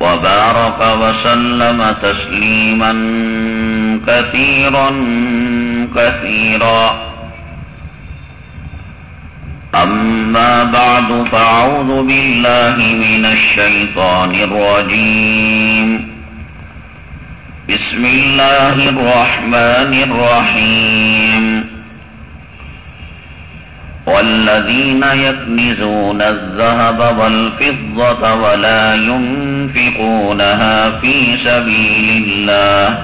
وبارك وسلم تسليما كثيرا كثيرا. أما بعد فأعوذ بالله من الشيطان الرجيم. بسم الله الرحمن الرحيم. والذين يكنزون الذهب والفضة ولا ينفقونها في سبيل الله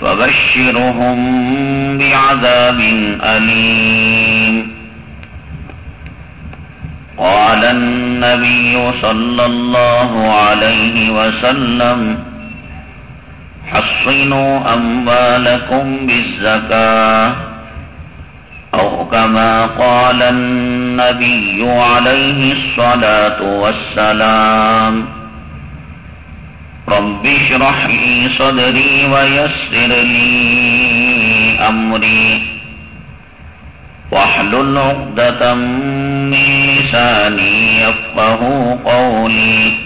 فبشرهم بعذاب أليم. قال النبي صلى الله عليه وسلم حصنوا أموالكم بالزكاة أو كما قال النبي عليه الصلاة والسلام. رب اشرح لي صدري ويسر لي أمري. واحلل عقدة من لساني يفقه قولي.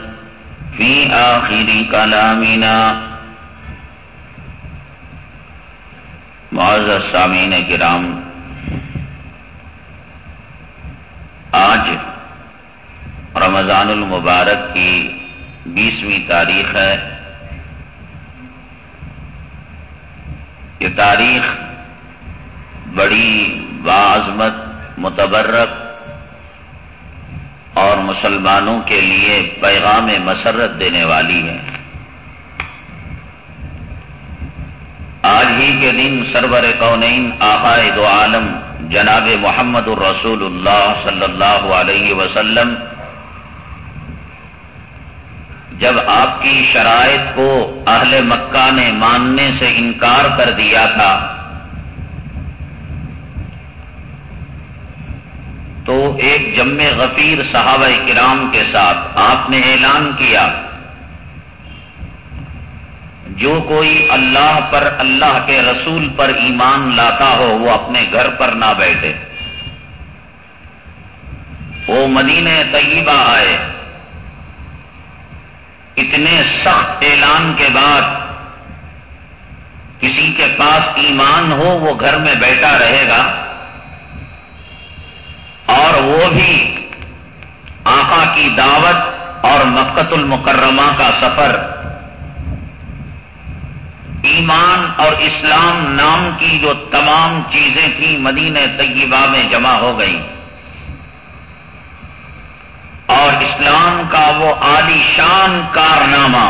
في آخر كلامنا معزز سامعین کرام، آج رمضان المبارک کی بیسویں تاریخ ہے۔ یہ تاریخ بڑی بعظمت متبرک اور مسلمانوں کے لیے پیغام مسرت دینے والی ہے۔ آج ہی کے دن سرور کونین آقائے دو عالم جناب محمد الرسول اللہ صلی اللہ علیہ وسلم، جب آپ کی شرائط کو اہل مکہ نے ماننے سے انکار کر دیا تھا تو ایک جم غفیر صحابہ کرام کے ساتھ آپ نے اعلان کیا۔ جو کوئی اللہ پر اللہ کے رسول پر ایمان لاتا ہو، وہ اپنے گھر پر نہ بیٹھے۔ وہ مدینہ طیبہ آئے۔ اتنے سخت اعلان کے بعد کسی کے پاس ایمان ہو، وہ گھر میں بیٹھا رہے گا۔ اور وہ بھی آقا کی دعوت اور مکت المکرمہ کا سفر۔ ایمان اور اسلام نام کی جو تمام چیزیں تھیں مدینہ طیبہ میں جمع ہو گئی اور اسلام کا وہ عالی شان کارنامہ۔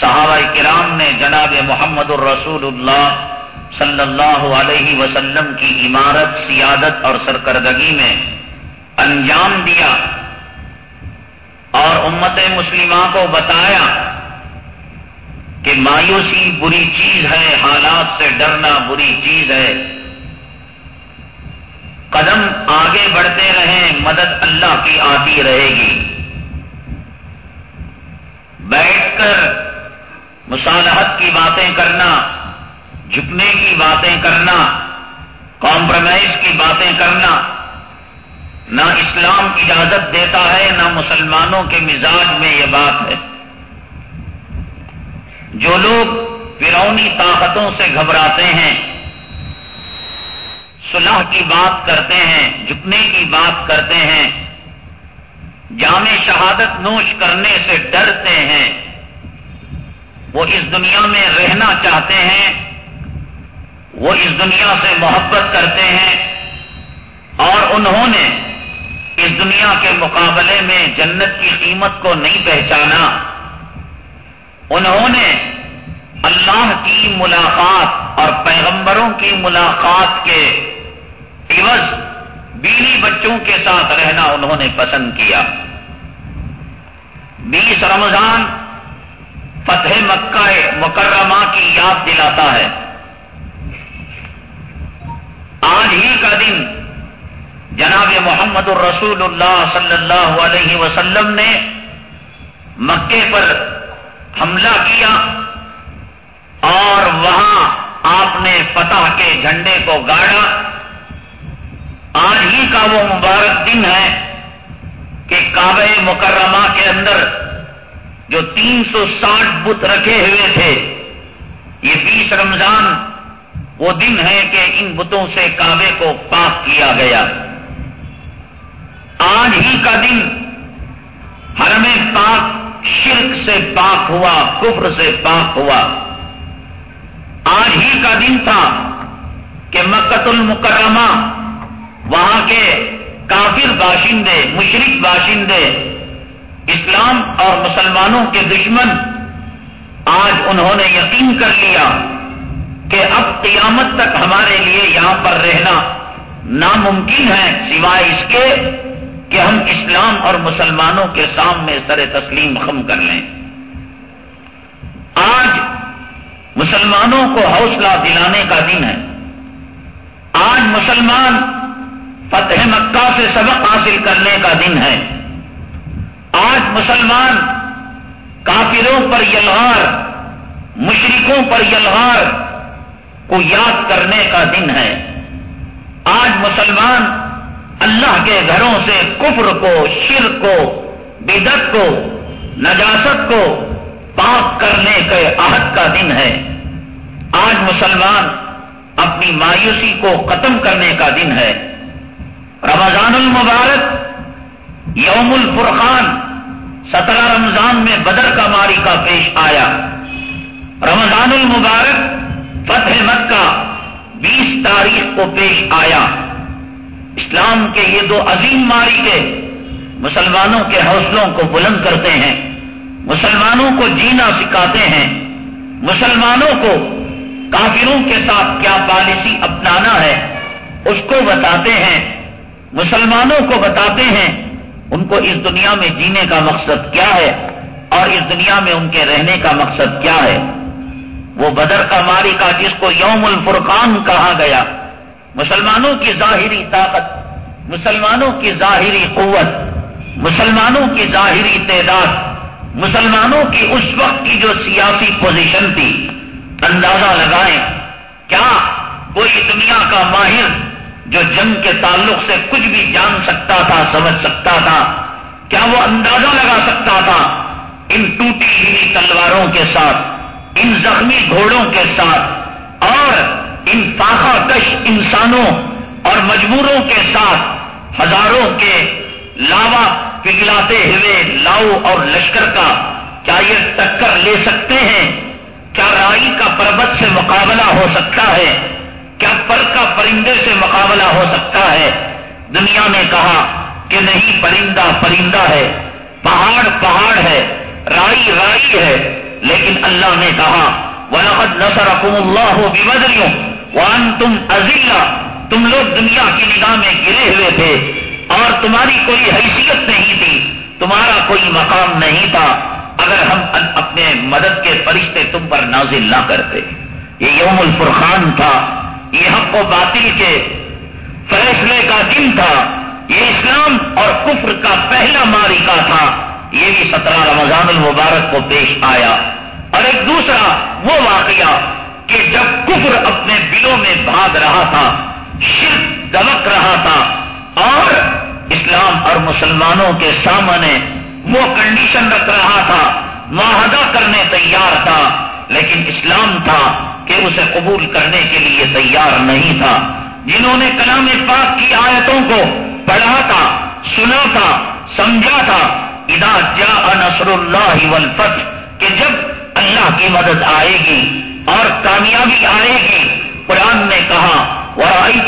صحابہ کرام نے جناب محمد الرسول اللہ صلی اللہ علیہ وسلم کی عمارت، سیادت اور سرکردگی میں انجام دیا اور امت مسلمہ کو بتایا کہ مایوسی بری چیز ہے، حالات سے ڈرنا بری چیز ہے۔ قدم آگے بڑھتے رہیں، مدد اللہ کی آتی رہے گی۔ بیٹھ کر مصالحت کی باتیں کرنا جھکنے کی باتیں کرنا کمپرومائز کی باتیں کرنا نہ اسلام اجازت دیتا ہے، نہ مسلمانوں کے مزاج میں یہ بات ہے۔ جو لوگ فرونی طاقتوں سے گھبراتے ہیں، صلح کی بات کرتے ہیں، جھکنے کی بات کرتے ہیں، جامع شہادت نوش کرنے سے ڈرتے ہیں، وہ اس دنیا میں رہنا چاہتے ہیں وہ اس دنیا سے محبت کرتے ہیں اور انہوں نے اس دنیا کے مقابلے میں جنت کی قیمت کو نہیں پہچانا۔ انہوں نے اللہ کی ملاقات اور پیغمبروں کی ملاقات کے عوض بیوی بچوں کے ساتھ رہنا انہوں نے پسند کیا۔ بیس رمضان فتح مکہ مکرمہ کی یاد دلاتا ہے۔ آج ہی کا دن جناب محمد الرسول اللہ صلی اللہ علیہ وسلم نے مکے پر حملہ کیا اور وہاں آپ نے فتح کے جھنڈے کو گاڑا۔ آج ہی کا وہ مبارک دن ہے کہ کعبہ مکرمہ کے اندر جو تین سو ساٹھ بت رکھے ہوئے تھے، یہ بیس رمضان وہ دن ہے کہ ان بتوں سے کعبے کو پاک کیا گیا۔ آج ہی کا دن حرم پاک، شرک سے پاک ہوا، کفر سے پاک ہوا۔ آج ہی کا دن تھا کہ مکت المکرمہ، وہاں کے کافر باشندے مشرق باشندے، اسلام اور مسلمانوں کے دشمن، آج انہوں نے یقین کر لیا کہ اب قیامت تک ہمارے لیے یہاں پر رہنا ناممکن ہے، سوائے اس کے کہ ہم اسلام اور مسلمانوں کے سامنے سر تسلیم خم کر لیں۔ آج مسلمانوں کو حوصلہ دلانے کا دن ہے۔ آج مسلمان فتح مکہ سے سبق حاصل کرنے کا دن ہے۔ آج مسلمان کافروں پر یلغار، مشرکوں پر یلغار کو یاد کرنے کا دن ہے۔ آج مسلمان اللہ کے گھروں سے کفر کو شر کو بدت کو، نجاست کو پاک کرنے کے عہد کا دن ہے۔ آج مسلمان اپنی مایوسی کو ختم کرنے کا دن ہے۔ رمضان المبارک، یوم الفرقان، سترہ رمضان میں بدر کا ماری کا پیش آیا۔ رمضان المبارک فتح مکہ بیس تاریخ کو پیش آیا۔ اسلام کے یہ دو عظیم ماری کے مسلمانوں کے حوصلوں کو بلند کرتے ہیں، مسلمانوں کو جینا سکھاتے ہیں، مسلمانوں کو کافروں کے ساتھ کیا پالیسی اپنانا ہے، اس کو بتاتے ہیں، مسلمانوں کو بتاتے ہیں ان کو اس دنیا میں جینے کا مقصد کیا ہے اور اس دنیا میں ان کے رہنے کا مقصد کیا ہے۔ وہ بدر کا ماری کا جس کو یوم الفرقان کہا گیا، مسلمانوں کی ظاہری طاقت، مسلمانوں کی ظاہری قوت، مسلمانوں کی ظاہری تعداد، مسلمانوں کی اس وقت کی جو سیاسی پوزیشن تھی، اندازہ لگائیں، کیا کوئی دنیا کا ماہر جو جنگ کے تعلق سے کچھ بھی جان سکتا تھا، سمجھ سکتا تھا، کیا وہ اندازہ لگا سکتا تھا ان ٹوٹی ہوئی تلواروں کے ساتھ ان زخمی گھوڑوں کے ساتھ اور ان فاخا کش انسانوں اور مجبوروں کے ساتھ ہزاروں کے لاوا پگلاتے ہوئے لاؤ اور لشکر کا کیا یہ ٹکر لے سکتے ہیں؟ کیا رائی کا پربت سے مقابلہ ہو سکتا ہے؟ کیا پر کا پرندے سے مقابلہ ہو سکتا ہے؟ دنیا نے کہا کہ نہیں، پرندہ پرندہ ہے، پہاڑ پہاڑ ہے، رائی رائی ہے۔ لیکن اللہ نے کہا، وَلَقَدْ نَصَرَكُمُ اللَّهُ بِبَدْرِيُمْ وَأَنْتُمْ أَذِلَّ تم لوگ دنیا کی نگاہ میں گرے ہوئے تھے اور تمہاری کوئی حیثیت نہیں تھی، تمہارا کوئی مقام نہیں تھا اگر ہم اپنے مدد کے فرشتے تم پر نازل نہ کرتے۔ یہ یوم الفرخان تھا، یہ حق و باطل کے فیصلے کا دن تھا، یہ اسلام اور کفر کا پہلا ماری کا تھا۔ یہ بھی سترہ رمضان المبارک کو پیش آیا اور ایک دوسرا وہ واقعہ کہ جب کفر اپنے دلوں میں بھاگ رہا تھا، شرک دمک رہا تھا اور اسلام اور مسلمانوں کے سامنے وہ کنڈیشن رکھ رہا تھا، معاہدہ کرنے تیار تھا، لیکن اسلام تھا کہ اسے قبول کرنے کے لیے تیار نہیں تھا۔ جنہوں نے کلام پاک کی آیتوں کو پڑھا تھا، سنا تھا، سمجھا تھا ادا جا نصر اللہ والفتح، کہ جب اللہ کی مدد آئے گی اور کامیابی آئے گی، قرآن نے کہا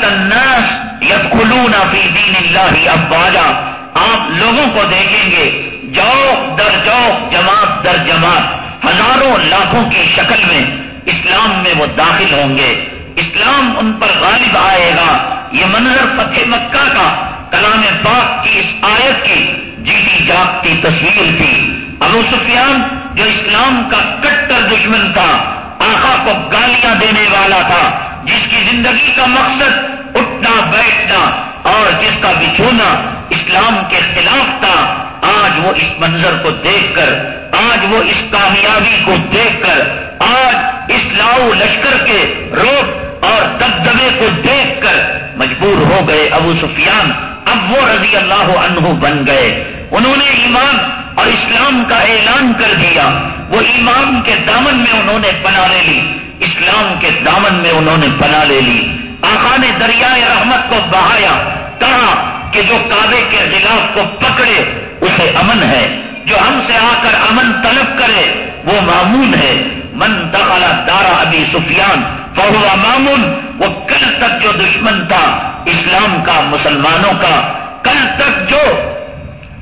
الناس يدخلون في دین اللہ ابواجا آپ لوگوں کو دیکھیں گے جو در جو جماعت در جماعت۔ ہزاروں لاکھوں کی شکل میں اسلام میں وہ داخل ہوں گے۔ اسلام ان پر غالب آئے گا۔ یہ منظر فتح مکہ کا کلام پاک کی اس آیت کی جیتی جاگتی تصویر تھی۔ ابو سفیان جو اسلام کا کٹر دشمن تھا آخا کو گالیاں دینے والا تھا، جس کی زندگی کا مقصد اٹھنا، بیٹھنا اور جس کا بچھونا اسلام کے خلاف تھا، آج وہ اس منظر کو دیکھ کر، آج وہ اس کامیابی کو دیکھ کر، آج اس لاؤ لشکر کے روپ اور دبدبے کو دیکھ کر مجبور ہو گئے ابو سفیان۔ اب وہ رضی اللہ عنہ بن گئے۔ انہوں نے ایمان اور اسلام کا اعلان کر دیا۔ وہ ایمان کے دامن میں انہوں نے پناہ لے لی۔ اسلام کے دامن میں انہوں نے پناہ لے لی۔ آخا نے دریائے رحمت کو بہایا۔ کہا کہ جو کعبے کے خلاف کو پکڑے، اسے امن ہے۔ جو ہم سے آ کر امن طلب کرے، وہ معمون ہے۔ من دخل دارا ابی سفیان۔ فہوا مامون وہ کل تک جو دشمن تھا اسلام کا، مسلمانوں کا، کل تک جو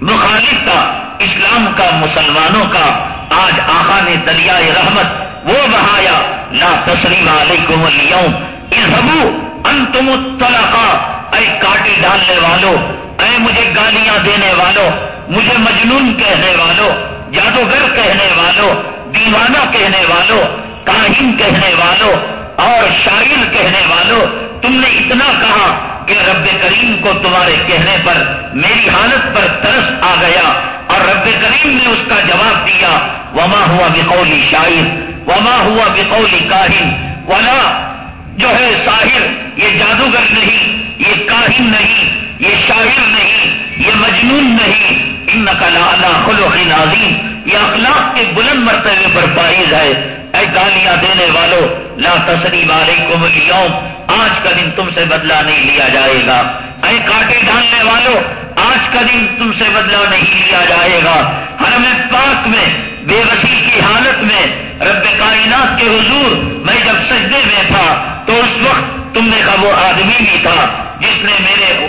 مخالف تھا اسلام کا، مسلمانوں کا، آج آخا نے دریائے رحمت وہ بہایا، لا تسلیم علیکم اليوم۔ اذهبوا انتم الطلقاء۔ اے کاٹی ڈالنے والوں اے مجھے گالیاں دینے والوں مجھے مجنون کہنے والوں جادوگر کہنے والوں دیوانہ کہنے والوں کاہن کہنے والوں اور شاعر کہنے والوں تم نے اتنا کہا کہ رب کریم کو تمہارے کہنے پر میری حالت پر ترس آ گیا اور رب کریم نے اس کا جواب دیا، وما ہوا بقولی شاعر، وما ہوا بقولی کاہن ولا، جو ہے ساحر، یہ جادوگر نہیں، یہ کاہن نہیں، یہ شاعر نہیں، یہ مجنون نہیں۔ ان نقلا خلوق نازیم یہ اخلاق کے بلند مرتبے پر پائز ہے۔ اے گالیاں دینے والوں لا تصریف علیکم اليوم، آج کا دن تم سے بدلہ نہیں لیا جائے گا۔ اے کاٹے ڈالنے والوں آج کا دن تم سے بدلہ نہیں لیا جائے گا۔ حرم پاک میں، بے بسی کی حالت میں، رب کائنات کے حضور، میں جب سجدے میں تھا، تو اس وقت تم نے کہا وہ آدمی بھی تھا، جس نے میرے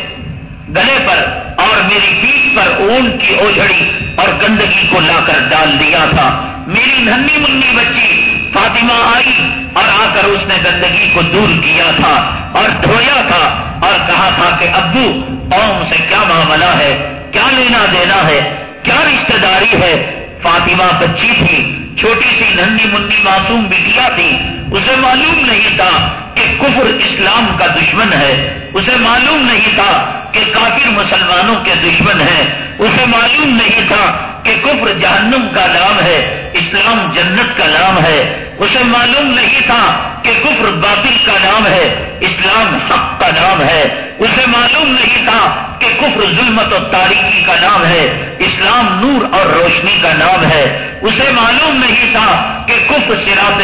گلے پر اور میری پیٹ پر اون کی اوجھڑی اور گندگی کو لا کر ڈال دیا تھا۔ میری ننی منی بچی فاطمہ آئی اور آ کر اس نے گندگی کو دور کیا تھا اور دھویا تھا اور کہا تھا کہ، ابو، قوم سے کیا معاملہ ہے؟ کیا لینا دینا ہے؟ کیا رشتے داری ہے؟ فاطمہ بچی تھی، چھوٹی سی ننی منی معصوم بٹیا تھی اسے معلوم نہیں تھا کہ کفر اسلام کا دشمن ہے۔ اسے معلوم نہیں تھا کہ کافر مسلمانوں کے دشمن ہیں۔ اسے معلوم نہیں تھا کہ کفر جہنم کا نام ہے، اسلام جنت کا نام ہے۔ اسے معلوم نہیں تھا کہ کفر باطل کا نام ہے، اسلام حق کا نام ہے اسے معلوم نہیں تھا کہ کفر ظلمت و تاریخی کا نام ہے، اسلام نور اور روشنی کا نام ہے۔ اسے معلوم نہیں تھا کہ کفر سراط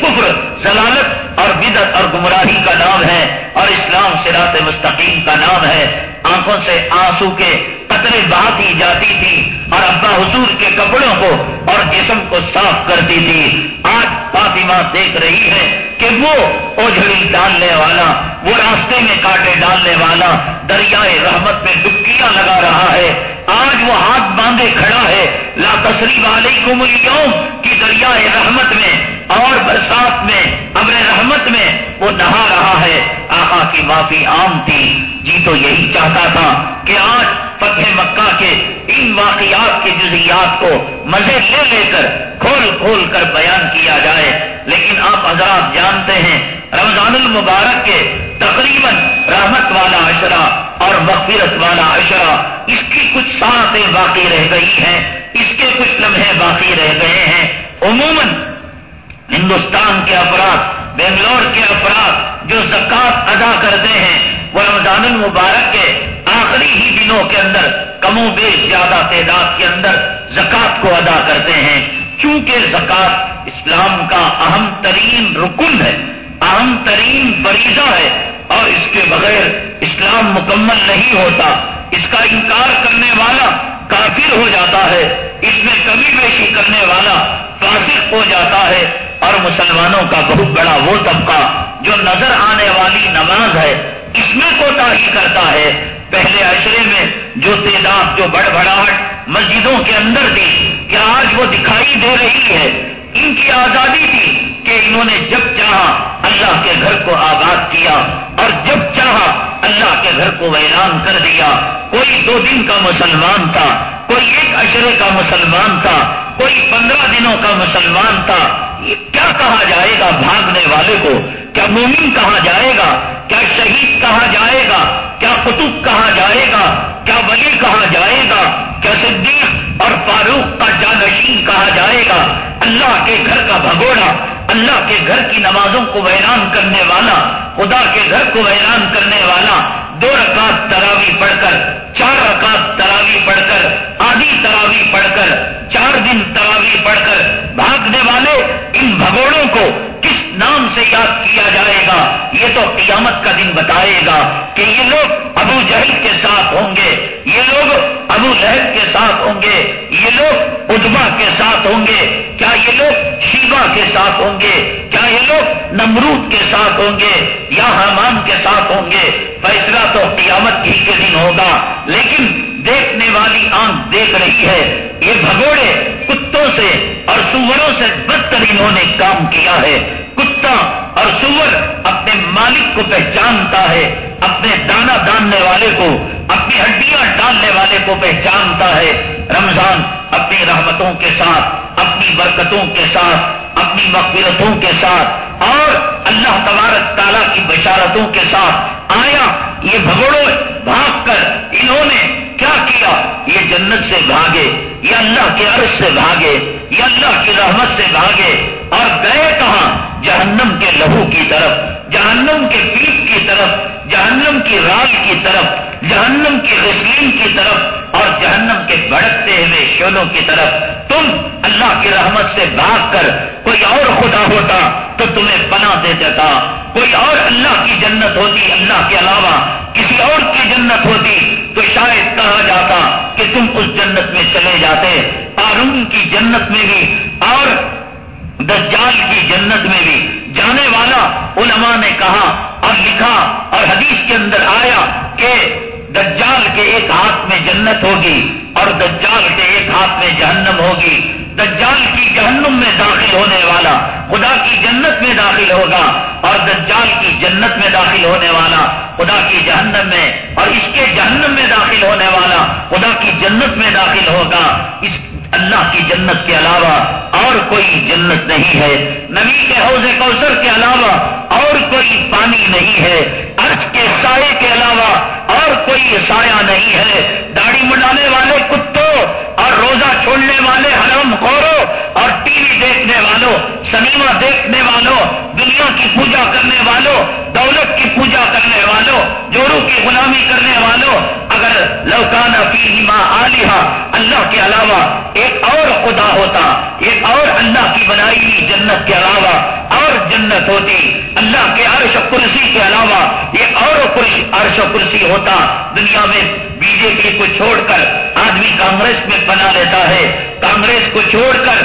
کفر ضلالت اور بدت اور گمراہی کا نام ہے اور اسلام سراط مستقیم کا نام ہے۔ آنکھوں سے آنسو کے قطرے بہاتی جاتی تھی اور ابا حضور کے کپڑوں کو اور جسم کو صاف کرتی تھی۔ آج فاطمہ دیکھ رہی ہے کہ وہ اوجھڑی ڈالنے والا وہ راستے میں کاٹے ڈالنے والا دریائے رحمت میں ڈبکیاں لگا رہا ہے۔ آج وہ ہاتھ باندھے کھڑا ہے۔ لا تصریف علیکم اليوم کی دریائے رحمت میں اور برسات میں ابر رحمت میں وہ نہا رہا ہے۔ آقا کی معافی عام تھی۔ جی تو یہی چاہتا تھا کہ آج فتح مکہ کے ان واقعات کے جزیات کو مزے لے لے کر کھول کھول کر بیان کیا جائے۔ لیکن آپ حضرات جانتے ہیں، رمضان المبارک کے تقریباً رحمت والا اشرا اور مغفرت والا اشرا اس کی کچھ ساتیں باقی رہ گئی ہیں۔ اس کے کچھ لمحے باقی رہ گئے ہیں۔ عموماً ہندوستان کے افراد، بنگلور کے افراد جو زکات ادا کرتے ہیں، وہ رمضان المبارک کے آخری ہی دنوں کے اندر کم و بیش زیادہ تعداد کے اندر زکات کو ادا کرتے ہیں۔ چونکہ زکات اسلام کا اہم ترین رکن ہے، اہم ترین فریضہ ہے، اور اس کے بغیر اسلام مکمل نہیں ہوتا۔ اس کا انکار کرنے والا کافر ہو جاتا ہے، اس میں کمی بیشی کرنے والا فاسق ہو جاتا ہے۔ اور مسلمانوں کا بہت بڑا وہ طبقہ جو نظر آنے والی نماز ہے، اس میں کوتا ہی کرتا ہے۔ پہلے اشرے میں جو تعداد، جو بڑبڑاہٹ مسجدوں کے اندر تھی، کیا آج وہ دکھائی دے رہی ہے؟ ان کی آزادی تھی کہ انہوں نے جب چاہا اللہ کے گھر کو آباد کیا اور جب چاہا اللہ کے گھر کو ویران کر دیا۔ کوئی دو دن کا مسلمان تھا، کوئی ایک اشرے کا مسلمان تھا، کوئی پندرہ دنوں کا مسلمان تھا۔ یہ کیا کہا جائے گا بھاگنے والے کو؟ کیا مومن کہا جائے گا؟ کیا شہید کہا جائے گا؟ کیا قطب کہا جائے گا؟ اللہ کے گھر کا بھگوڑا، اللہ کے گھر کی نمازوں کو ویران کرنے والا، خدا کے گھر کو ویران کرنے والا، دو رکعت تراوی پڑھ کر، چار رکعت تراوی پڑھ کر، آدھی تراوی پڑھ کر، چار دن تراوی پڑھ کر بھاگنے والے ان بھگوڑوں کو کس نام سے یاد کیا جائے گا، یہ تو قیامت کا دن بتائے گا کہ یہ لوگ ابو جہل کے ساتھ ہوں گے، یہ لوگ ابو لہب کے ساتھ ہوں گے، یہ لوگ ادبا کے ساتھ ہوں گے، کیا یہ لوگ شیوا کے ساتھ ہوں گے؟ کیا یہ لوگ نمرود کے ساتھ ہوں گے؟ یا حمان کے ساتھ ہوں گے؟ فیصلہ تو قیامت ہی کے دن ہوگا، لیکن دیکھنے والی آنکھ دیکھ رہی ہے۔ یہ بھگوڑے کتوں سے اور سوروں سے بدتر انہوں نے کام کیا ہے۔ کتا اور سور اپنے مالک کو پہچانتا ہے، اپنے دانا ڈالنے والے کو، اپنی ہڈیاں ڈالنے والے کو پہچانتا ہے۔ رمضان اپنی رحمتوں کے ساتھ، اپنی برکتوں کے ساتھ، اپنی مقبرتوں کے ساتھ، اور اللہ تبارک تعالیٰ کی بشارتوں کے ساتھ۔ آیا یہ بھگوڑوں بھاگ کر انہوں نے کیا کیا؟ یہ جنت سے بھاگے، یہ اللہ کے عرض سے بھاگے، یہ اللہ کی رحمت سے بھاگے، اور گئے کہاں؟ جہنم کے لہو کی طرف، جہنم کے پیپ کی طرف، جہنم کی رال کی طرف، جہنم کی غسلین کی طرف اور جہنم کے بڑھتے ہوئے شولوں کی طرف۔ تم اللہ کی رحمت سے بھاگ کر کوئی اور خدا ہوتا تو تمہیں پناہ دے دیتا۔ کوئی اور اللہ کی جنت ہوتی، اللہ کے علاوہ کسی اور کی جنت ہوتی تو شاید کہا جاتا کہ تم اس جنت میں چلے جاتے قارون کی جنت میں بھی اور دجال کی جنت میں بھی جانے والا علماء نے کہا اور لکھا اور حدیث کے اندر آیا کہ دجال کے ایک ہاتھ میں جنت ہوگی اور دجال کے ایک ہاتھ میں جہنم ہوگی۔ دجال کی جہنم میں داخل ہونے والا، خدا کی جنت میں داخل ہوگا اور دجال کی جنت میں داخل ہونے والا، خدا کی جہنم میں اور اس کے جہنم میں داخل ہونے والا، خدا کی جنت میں داخل ہوگا۔ اس اللہ کی جنت کے علاوہ اور کوئی جنت نہیں ہے۔ نبی کے حوض کوثر کے علاوہ اور کوئی پانی نہیں ہے۔ ارج کے سائے کے علاوہ اور کوئی سایہ نہیں ہے۔ داڑھی مڈانے والے کتوں اور روزہ چھوڑنے والے حرم خوروں اور ٹی وی دیکھنے والوں سنیما دیکھنے والوں، دنیا کی پوجا کرنے والوں، دولت کی پوجا کرنے والوں جوڑوں کی غلامی کرنے والوں، اگر لوکان فی ماں علیہ اللہ کے علاوہ ایک اور خدا ہوتا، ایک اور اللہ کی بنائی ہوئی جنت کے علاوہ اور جنت ہوتی، اللہ کے عرش و کرسی کے علاوہ ایک اور عرش و کرسی ہوتا، دنیا میں بی جے پی کو چھوڑ کر آدمی کانگریس میں بنا لیتا ہے، کانگریس کو چھوڑ کر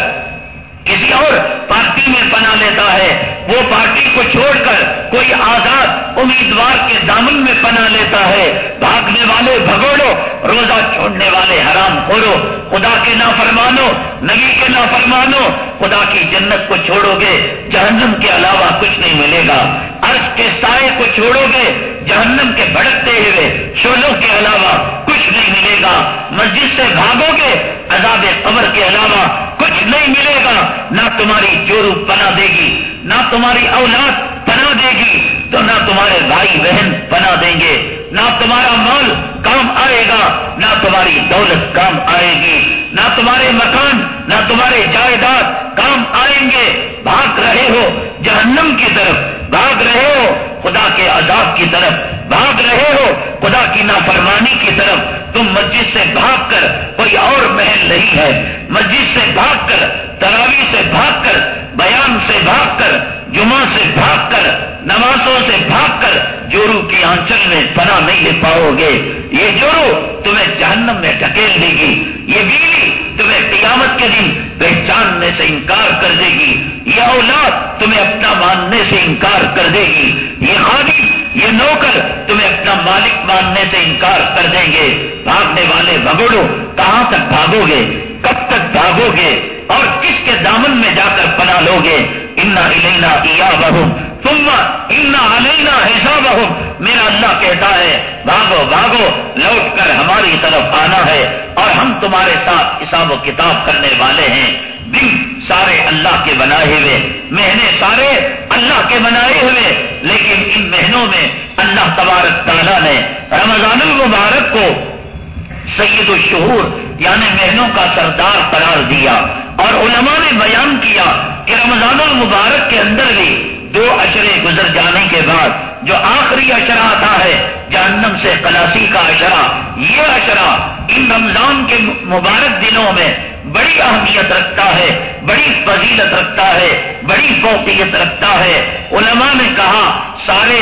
کسی اور پارٹی میں بنا لیتا ہے۔ وہ پارٹی کو چھوڑ کر کوئی آزاد امیدوار کے دامن میں بنا لیتا ہے۔ بھاگنے والے بھگوڑو روزہ چھوڑنے والے حرام خورو خدا کے نافرمانو نبی کے نا فرمانو خدا کی جنت کو چھوڑو گے جہنم کے علاوہ کچھ نہیں ملے گا۔ عرض کے سائے کو چھوڑو گے جہنم کے بھڑکتے ہوئے شولوں کے علاوہ کچھ نہیں ملے گا۔ مسجد سے بھاگو گے عذاب قبر کے علاوہ کچھ نہیں ملے گا۔ نہ تمہاری چورو پنا دے گی، نہ تمہاری اولاد پنا دے گی۔ تو نہ تمہارے بھائی بہن پنا دیں گے۔ نہ تمہارا مال کام آئے گا، نہ تمہاری دولت کام آئے گی۔ نہ تمہارے مکان، نہ تمہارے جائیداد کام آئیں گے۔ بھاگ رہے ہو جہنم کی طرف، بھاگ رہے ہو خدا کے عذاب کی طرف، بھاگ رہے ہو خدا کی نافرمانی کی طرف۔ تم مسجد سے بھاگ کر کوئی اور محل نہیں ہے۔ مسجد سے بھاگ کر تراوی سے بھاگ کر، بیان سے بھاگ کر، جمعہ سے بھاگ کر، نمازوں سے بھاگ کر جورو کی آنچل میں پناہ نہیں لے پاؤ گے۔ یہ جورو تمہیں جہنم میں ڈھکیل دے گی۔ یہ بیوی تمہیں قیامت کے دن پہچاننے سے انکار کر دے گی۔ یہ اولاد تمہیں اپنا ماننے سے انکار کر دے گی۔ یہ خادی، یہ نوکر تمہیں اپنا مالک ماننے سے انکار کر دیں گے۔ بھاگنے والے بگڑو کہاں تک بھاگو گے؟ کب تک بھاگو گے اور کس کے دامن میں جا کر پناہ لو گے انا الینا ایا بہو تم انا علینا حساب میرا اللہ کہتا ہے، بھاگو بھاگو، لوٹ کر ہماری طرف آنا ہے اور ہم تمہارے ساتھ حساب و کتاب کرنے والے ہیں۔ دن سارے اللہ کے بنائے ہوئے، مہینے سارے اللہ کے بنائے ہوئے، لیکن ان مہینوں میں اللہ تبارک تعالیٰ نے رمضان المبارک کو سید الشہور یعنی مہینوں کا سردار قرار دیا اور علماء نے بیان کیا کہ رمضان المبارک کے اندر بھی دو اشرے گزر جانے کے بعد جو آخری اشرا آتا ہے، جہنم سے کلاسی کا اشرا یہ اشرا ان رمضان کے مبارک دنوں میں بڑی اہمیت رکھتا ہے، بڑی فضیلت رکھتا ہے، بڑی فوقیت رکھتا ہے۔ علماء نے کہا، سارے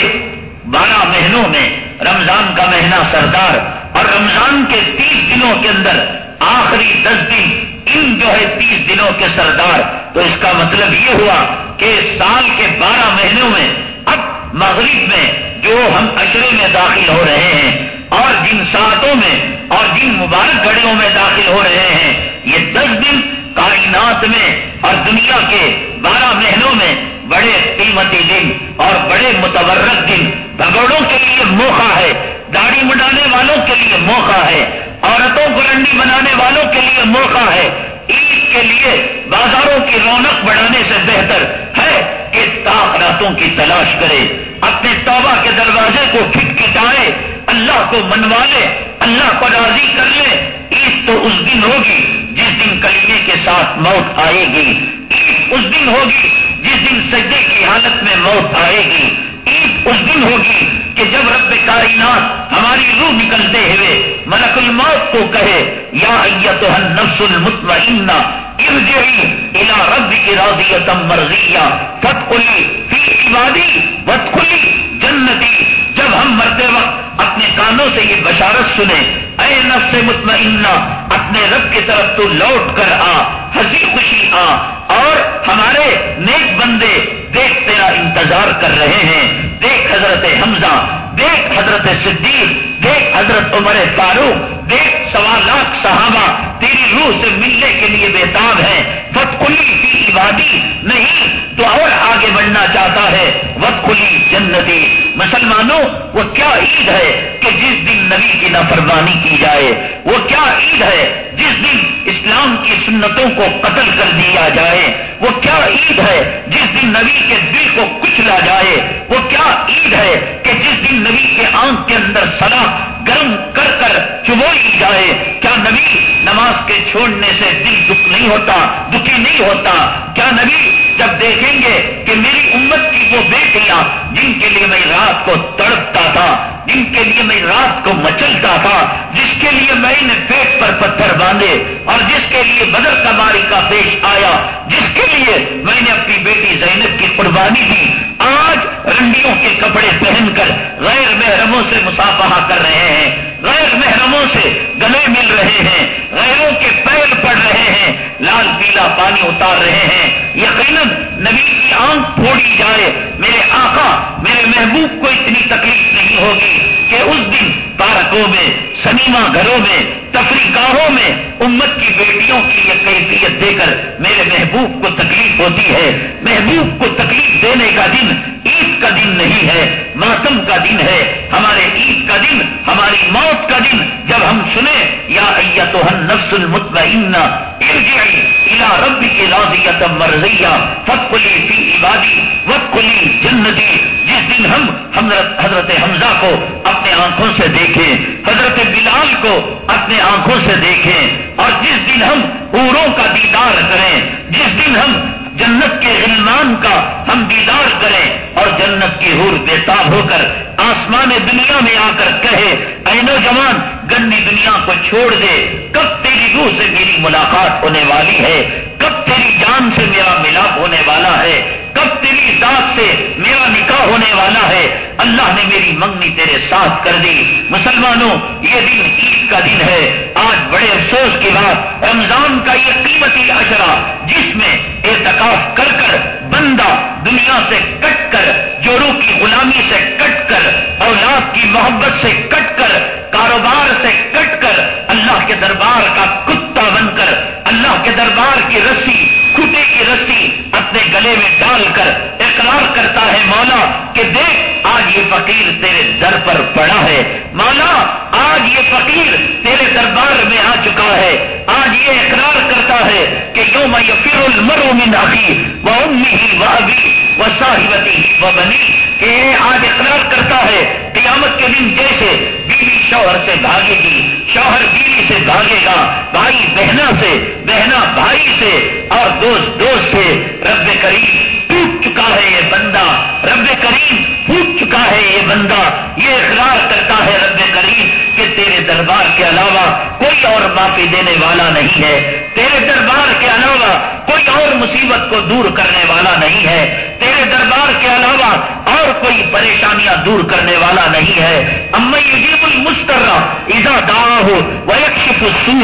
بارہ مہینوں میں رمضان کا مہینہ سردار اور رمضان کے تیس دنوں کے اندر آخری دس دن ان جو ہے تیس دنوں کے سردار، تو اس کا مطلب یہ ہوا کہ سال کے بارہ مہینوں میں، اب مغرب میں جو ہم اشرے میں داخل ہو رہے ہیں، اور جن ساتوں میں، اور جن مبارک گھڑیوں میں داخل ہو رہے ہیں، یہ دس دن کائنات میں اور دنیا کے بارہ مہینوں میں بڑے قیمتی دن اور بڑے متورک دن۔ بھگوڑوں کے لیے موقع ہے، داڑھی مڈانے والوں کے لیے موقع ہے۔ عورتوں کو رنڈی بنانے والوں کے لیے موقع ہے۔ عید کے لیے بازاروں کی رونق بڑھانے سے بہتر ہے کہ راتوں کی تلاش کرے۔ اپنے توبہ کے دروازے کو کھٹکھٹائے، اللہ کو منوا لے۔ اللہ کو راضی کر لے عید تو اس دن ہوگی جس دن کلینے کے ساتھ موت آئے گی۔ عید اس دن ہوگی جس دن سجدے کی حالت میں موت آئے گی۔ عید اس دن ہوگی کہ جب رب کائنات ہماری روح نکلتے ہوئے ملک الموت کو کہے، یا ایتو نفس المطمئنہ، ارجعی الى رب کی راضیتم مرضیہ فتقلی فی عبادی وتقلی جنتی۔ جب ہم مرتے وقت اپنے کانوں سے یہ بشارت سنیں اے نفس مطمئنہ، اپنے رب کی طرف تو لوٹ کر آ، ہنسی خوشی آ، اور ہمارے نیک بندے دیکھ تیرا انتظار کر رہے ہیں۔ دیکھ حضرت حمزہ، دیکھ حضرت صدیق، دیکھ حضرت عمر فاروق، دیکھ سوا لاکھ صحابہ تیری روح سے ملنے کے لیے بےتاب ہے فتقلی کی عبادی نہیں تو اور آگے بڑھنا چاہتا ہے۔ وت جنتی مسلمانوں، وہ کیا عید ہے کہ جس دن نبی کی نافرمانی کی جائے؟ وہ کیا عید ہے جس دن اسلام کی سنتوں کو قتل کر دیا جائے؟ وہ کیا عید ہے جس دن نبی کے دل کو کچلا جائے؟ وہ کیا عید ہے کہ جس دن نبی کے آنکھ کے اندر سلا گرم کر کر چبوئی جائے؟ کیا نبی نماز کے چھوڑنے سے دل دکھ نہیں ہوتا؟ دکھی نہیں ہوتا۔ کیا نبی جب دیکھیں گے کہ میری امت کی وہ بیٹیاں جن کے لیے میں رات کو تڑپتا تھا، جن کے لیے میں رات کو مچلتا تھا، جس کے لیے میں نے پیٹ پر پتھر باندھے اور جس کے لیے بدر کماری کا پیش آیا، جس کے لیے میں نے اپنی بیٹی زینب کی قربانی دی۔ آج رنڈیوں کے کپڑے پہن کر غیر محرموں سے مسافہ کر رہے ہیں۔ غیر محرموں سے گلے مل رہے ہیں، غیروں کے پیر پڑ رہے ہیں، لال پیلا پانی اتار رہے ہیں۔ یقیناً نبی کی آنکھ پھوڑی جائے، میرے آقا، میرے محبوب کو اتنی تکلیف نہیں ہوگی۔ کہ اس دن پارکوں میں، سنیما گھروں میں تفریح گاہوں میں امت کی بیٹیوں کی یہ کیفیت دے کر میرے محبوب کو تکلیف ہوتی ہے۔ محبوب کو تکلیف دینے کا دن عید کا دن نہیں ہے، ماتم کا دن ہے۔ ہمارے عید کا دن، ہماری موت کا دن۔ جب ہم سنیں، یا تو نفس المطمئنہ، ارجعی الى ربی کی راضیت مرضیہ فتقلی فی عبادی وتقلی جنتی۔ جس دن ہم حضرت حمزہ کو اپنے آنکھوں سے دیکھیں، حضرت بلال کو اپنے آنکھوں سے دیکھیں اور جس دن ہم اوروں کا دیدار کریں، جس دن ہم جنت کے علمام کا ہم دیدار کریں اور جنت کی حور بےتاب ہو کر آسمان دنیا میں آ کر کہے، اے نوجوان، گندی دنیا کو چھوڑ دے، کب تیری روح سے میری ملاقات ہونے والی ہے؟ کب تیری جان سے میرا ملاپ ہونے والا ہے؟ کب تیری ذات سے میرا نکاح ہونے والا ہے، اللہ نے میری منگنی تیرے ساتھ کر دی۔ مسلمانوں، یہ دن عید کا دن ہے۔ آج بڑے افسوس کی بات، رمضان کا یہ قیمتی اشرا جس میں اعتکاف کر کر بندہ دنیا سے کٹ کر جوڑوں کی غلامی سے کٹ کر، اولاد کی محبت سے کٹ کر، کاروبار سے کٹ کر، اللہ کے دربار کا کتا بن کر اللہ کے دربار کی رسی، کھٹے کی رسی اپنے گلے میں ڈال کر اقرار کرتا ہے، مولا کہ دیکھ، آج یہ فقیر تیرے در پر پڑا ہے۔ مولا، آج یہ فقیر تیرے دربار میں آ چکا ہے۔ آج یہ اقرار کرتا ہے کہ یوم یفر المرو من اخی وہ امی ہی وہ ابھی وہ صاحبتی ہی بنی کہ آج اقرار کرتا ہے، قیامت کے دن جیسے بیوی شوہر سے بھاگے گی، شوہر بیوی سے بھاگے گا، بھائی بہنا سے بہنا بھائی سے اور دوست دوست سے رب کریم ٹوٹ چکا ہے یہ بندہ، رب کریم پھوٹ چکا ہے یہ بندہ، یہ اقرار کرتا ہے رب کریم کہ تیرے دربار کے علاوہ کوئی اور معافی دینے والا نہیں ہے، تیرے دربار کے علاوہ کوئی اور مصیبت کو دور کرنے والا نہیں ہے، تیرے دربار کے علاوہ اور کوئی پریشانیاں دور کرنے والا نہیں ہے۔ امی یجیب المسترا ایزا دا ہو وہ یکشف سو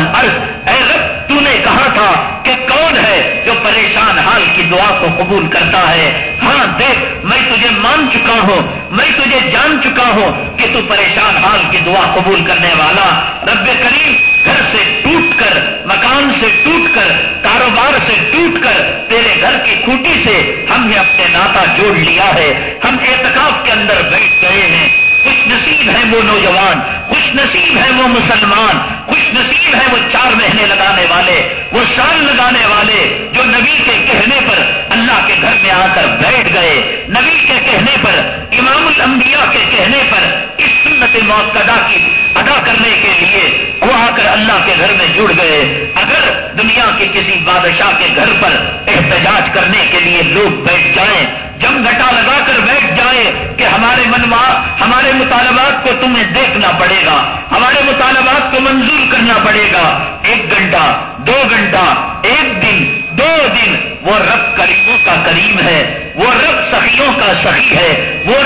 وہ جانکم خلفان اے رب، تو نے کہا تھا کہ کون ہے جو پریشان حال کی دعا کو قبول کرتا ہے؟ ہاں دیکھ، میں تجھے مان چکا ہوں، میں تجھے جان چکا ہوں کہ تو پریشان حال کی دعا قبول کرنے والا. رب کریم، گھر سے ٹوٹ کر، مکان سے ٹوٹ کر، کاروبار سے ٹوٹ کر، تیرے گھر کی کھوٹی سے ہم نے اپنے ناتا جوڑ لیا ہے۔ ہم اعتکاف کے اندر بیٹھ گئے ہیں۔ خوش نصیب ہے وہ نوجوان، خوش نصیب ہے وہ مسلمان، خوش نصیب ہے وہ چار مہینے لگانے والے، وہ سال لگانے والے جو نبی کے کہنے پر اللہ کے گھر میں آ کر بیٹھ گئے۔ نبی کے کہنے پر، امام الانبیاء کے کہنے پر اس سنت موت کی ادا کرنے کے لیے وہ آ کر اللہ کے گھر میں جڑ گئے۔ اگر دنیا کے کسی بادشاہ کے گھر پر احتجاج کرنے کے لیے لوگ بیٹھ جائیں جم گھٹا لگا کر بیٹھ جائے کہ ہمارے منوا ہمارے مطالبات کو تمہیں دیکھنا پڑے گا، ہمارے مطالبات کو منظور کرنا پڑے گا۔ ایک گھنٹہ، دو گھنٹہ، ایک دن، دو دن، وہ رب کریموں کا کریم ہے، وہ رب سخیوں کا سخی ہے، وہ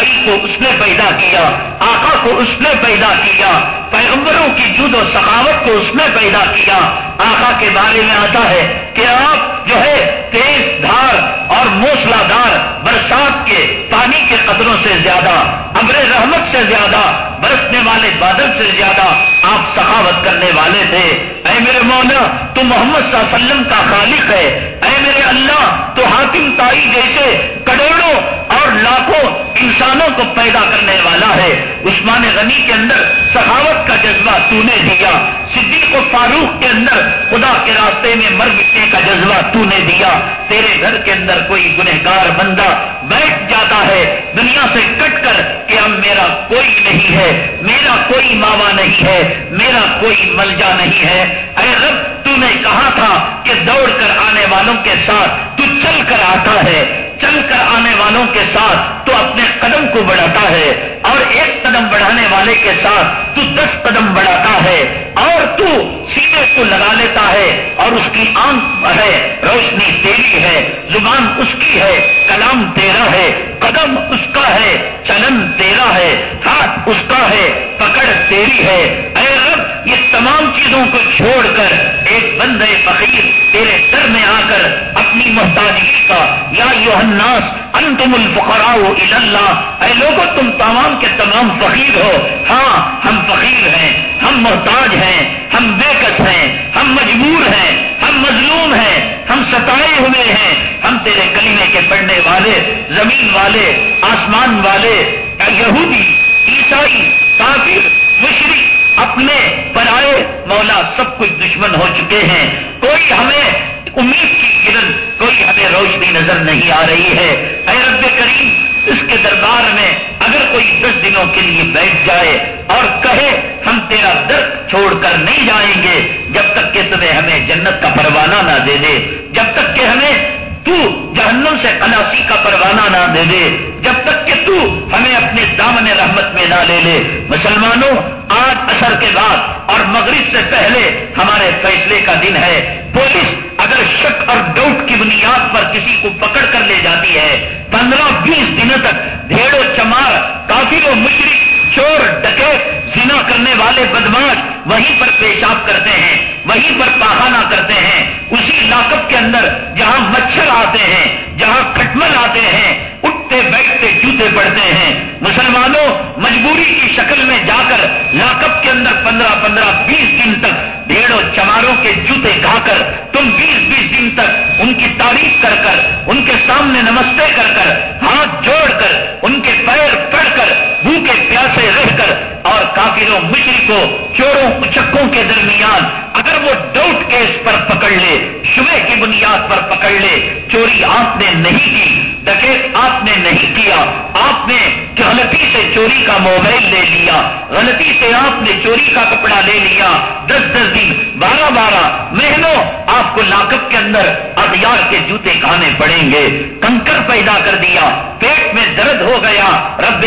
حاتم کو اس نے پیدا کیا، آقا کو اس نے پیدا کیا، پیغمبروں کی جد و سخاوت کو اس نے پیدا کیا۔ آقا کے بارے میں آتا ہے کہ آپ جو ہے تیز دھار اور موسلا دار برسات کے پانی کے قطروں سے زیادہ امر رحمت سے زیادہ، برسنے والے بادل سے زیادہ آپ سخاوت کرنے والے تھے۔ اے میرے مولا تو محمد صلی اللہ علیہ وسلم کا خالق ہے۔ اے میرے اللہ، تو حاکم تائی جیسے کروڑوں اور لاکھوں انسانوں کو پیدا کرنے والا ہے۔ عثمان غنی کے اندر سخاوت کا جذبہ تو نے دیا۔ صدیق و فاروق کے اندر خدا کے راستے میں مر مٹنے کا جذبہ تو نے دیا۔ تیرے گھر کے اندر کوئی گنہگار بندہ بیٹھ جاتا ہے۔ دنیا سے کٹ کر کہ اب میرا کوئی نہیں ہے، میرا کوئی ماوا نہیں ہے۔ میرا کوئی ملجا نہیں ہے۔ اے رب تو نے کہا تھا کہ دوڑ کر آنے والوں کے ساتھ تو چل کر آتا ہے۔ چل کر آنے والوں کے ساتھ تو اپنے قدم کو بڑھاتا ہے اور ایک قدم بڑھانے والے کے ساتھ تو دس قدم بڑھاتا ہے اور تو سیدھے کو لگا لیتا ہے اور اس کی آنکھ ہے، روشنی تیری ہے، زبان اس کی ہے، کلام تیرا ہے، قدم اس کا ہے، چلن تیرا ہے، ہاتھ اس کا ہے، پکڑ تیری ہے۔ اے رب یہ تمام چیزوں کو چھوڑ کر ایک بندے فقیر تیرے سر میں آ کر اپنی محتاجگی کا یا یو الناس، انتم الفقراء الى اللہ۔ اے لوگوں تم تمام کے تمام فقیر ہو۔ ہاں ہم فقیر ہیں، ہم محتاج ہیں، ہم بے کس ہیں، ہم مجبور ہیں، ہم مظلوم ہیں، ہم ستائے ہوئے ہیں۔ ہم تیرے کلیمے کے پڑھنے والے، زمین والے، آسمان والے، یہودی، عیسائی، کافر مشرق اپنے پرائے مولا سب کچھ دشمن ہو چکے ہیں۔ کوئی ہمیں امید کی کرن کوئی ہمیں روشنی نظر نہیں آ رہی ہے۔ اے رب کریم، اس کے دربار میں اگر کوئی دس دنوں کے لیے بیٹھ جائے اور کہے، ہم تیرا درد چھوڑ کر نہیں جائیں گے، جب تک کہ تمہیں ہمیں جنت کا پروانہ نہ دے دے، جب تک کہ ہمیں تو جہنم سے خلاصی کا پروانہ نہ دے دے، جب تک کہ تو ہمیں اپنے دامن رحمت میں نہ لے لے۔ مسلمانوں، آج اثر کے بعد اور مغرب سے پہلے ہمارے فیصلے کا دن ہے۔ پولیس اگر شک اور ڈاؤٹ کی بنیاد پر کسی کو پکڑ کر لے جاتی ہے، پندرہ بیس دنوں تک ڈھیڑوں چمار کافی و مشرق چور، ڈکیت، زنا کرنے والے بدماش وہیں پر پیشاب کرتے ہیں، وہیں پر پاخانہ کرتے ہیں۔ اسی لاکب کے اندر جہاں مچھر آتے ہیں، جہاں کٹمل آتے ہیں اٹھتے بیٹھتے جوتے پڑتے ہیں۔ مسلمانوں، مجبوری کی شکل میں جا کر لاکپ کے اندر پندرہ پندرہ بیس دن تک بھیڑوں چماروں کے جوتے کھا کر تم بیس بیس دن تک ان کی تعریف کر کر، ان کے سامنے نمستے کر کر، ہاتھ جوڑ کر، ان کے پیر پڑھ کر بھوکے پیاسے رہ کر اور کافروں مشرقوں چوروں اچکوں کے درمیان اگر وہ ڈاؤٹ کیس پر پکڑ لے، شبہ کی بنیاد پر پکڑ لے، چوری آپ نے نہیں کی، ڈکیت آپ نے نہیں کیا، آپ نے غلطی سے چوری کا موبائل لے لیا، غلطی سے آپ نے چوری کا کپڑا لے لیا، دس دس دن، بارہ بارہ، مہینوں آپ کو لاکب کے اندر اغیار کے جوتے کھانے پڑیں گے، کنکر پیدا کر دیا، پیٹ میں درد ہو گیا، رب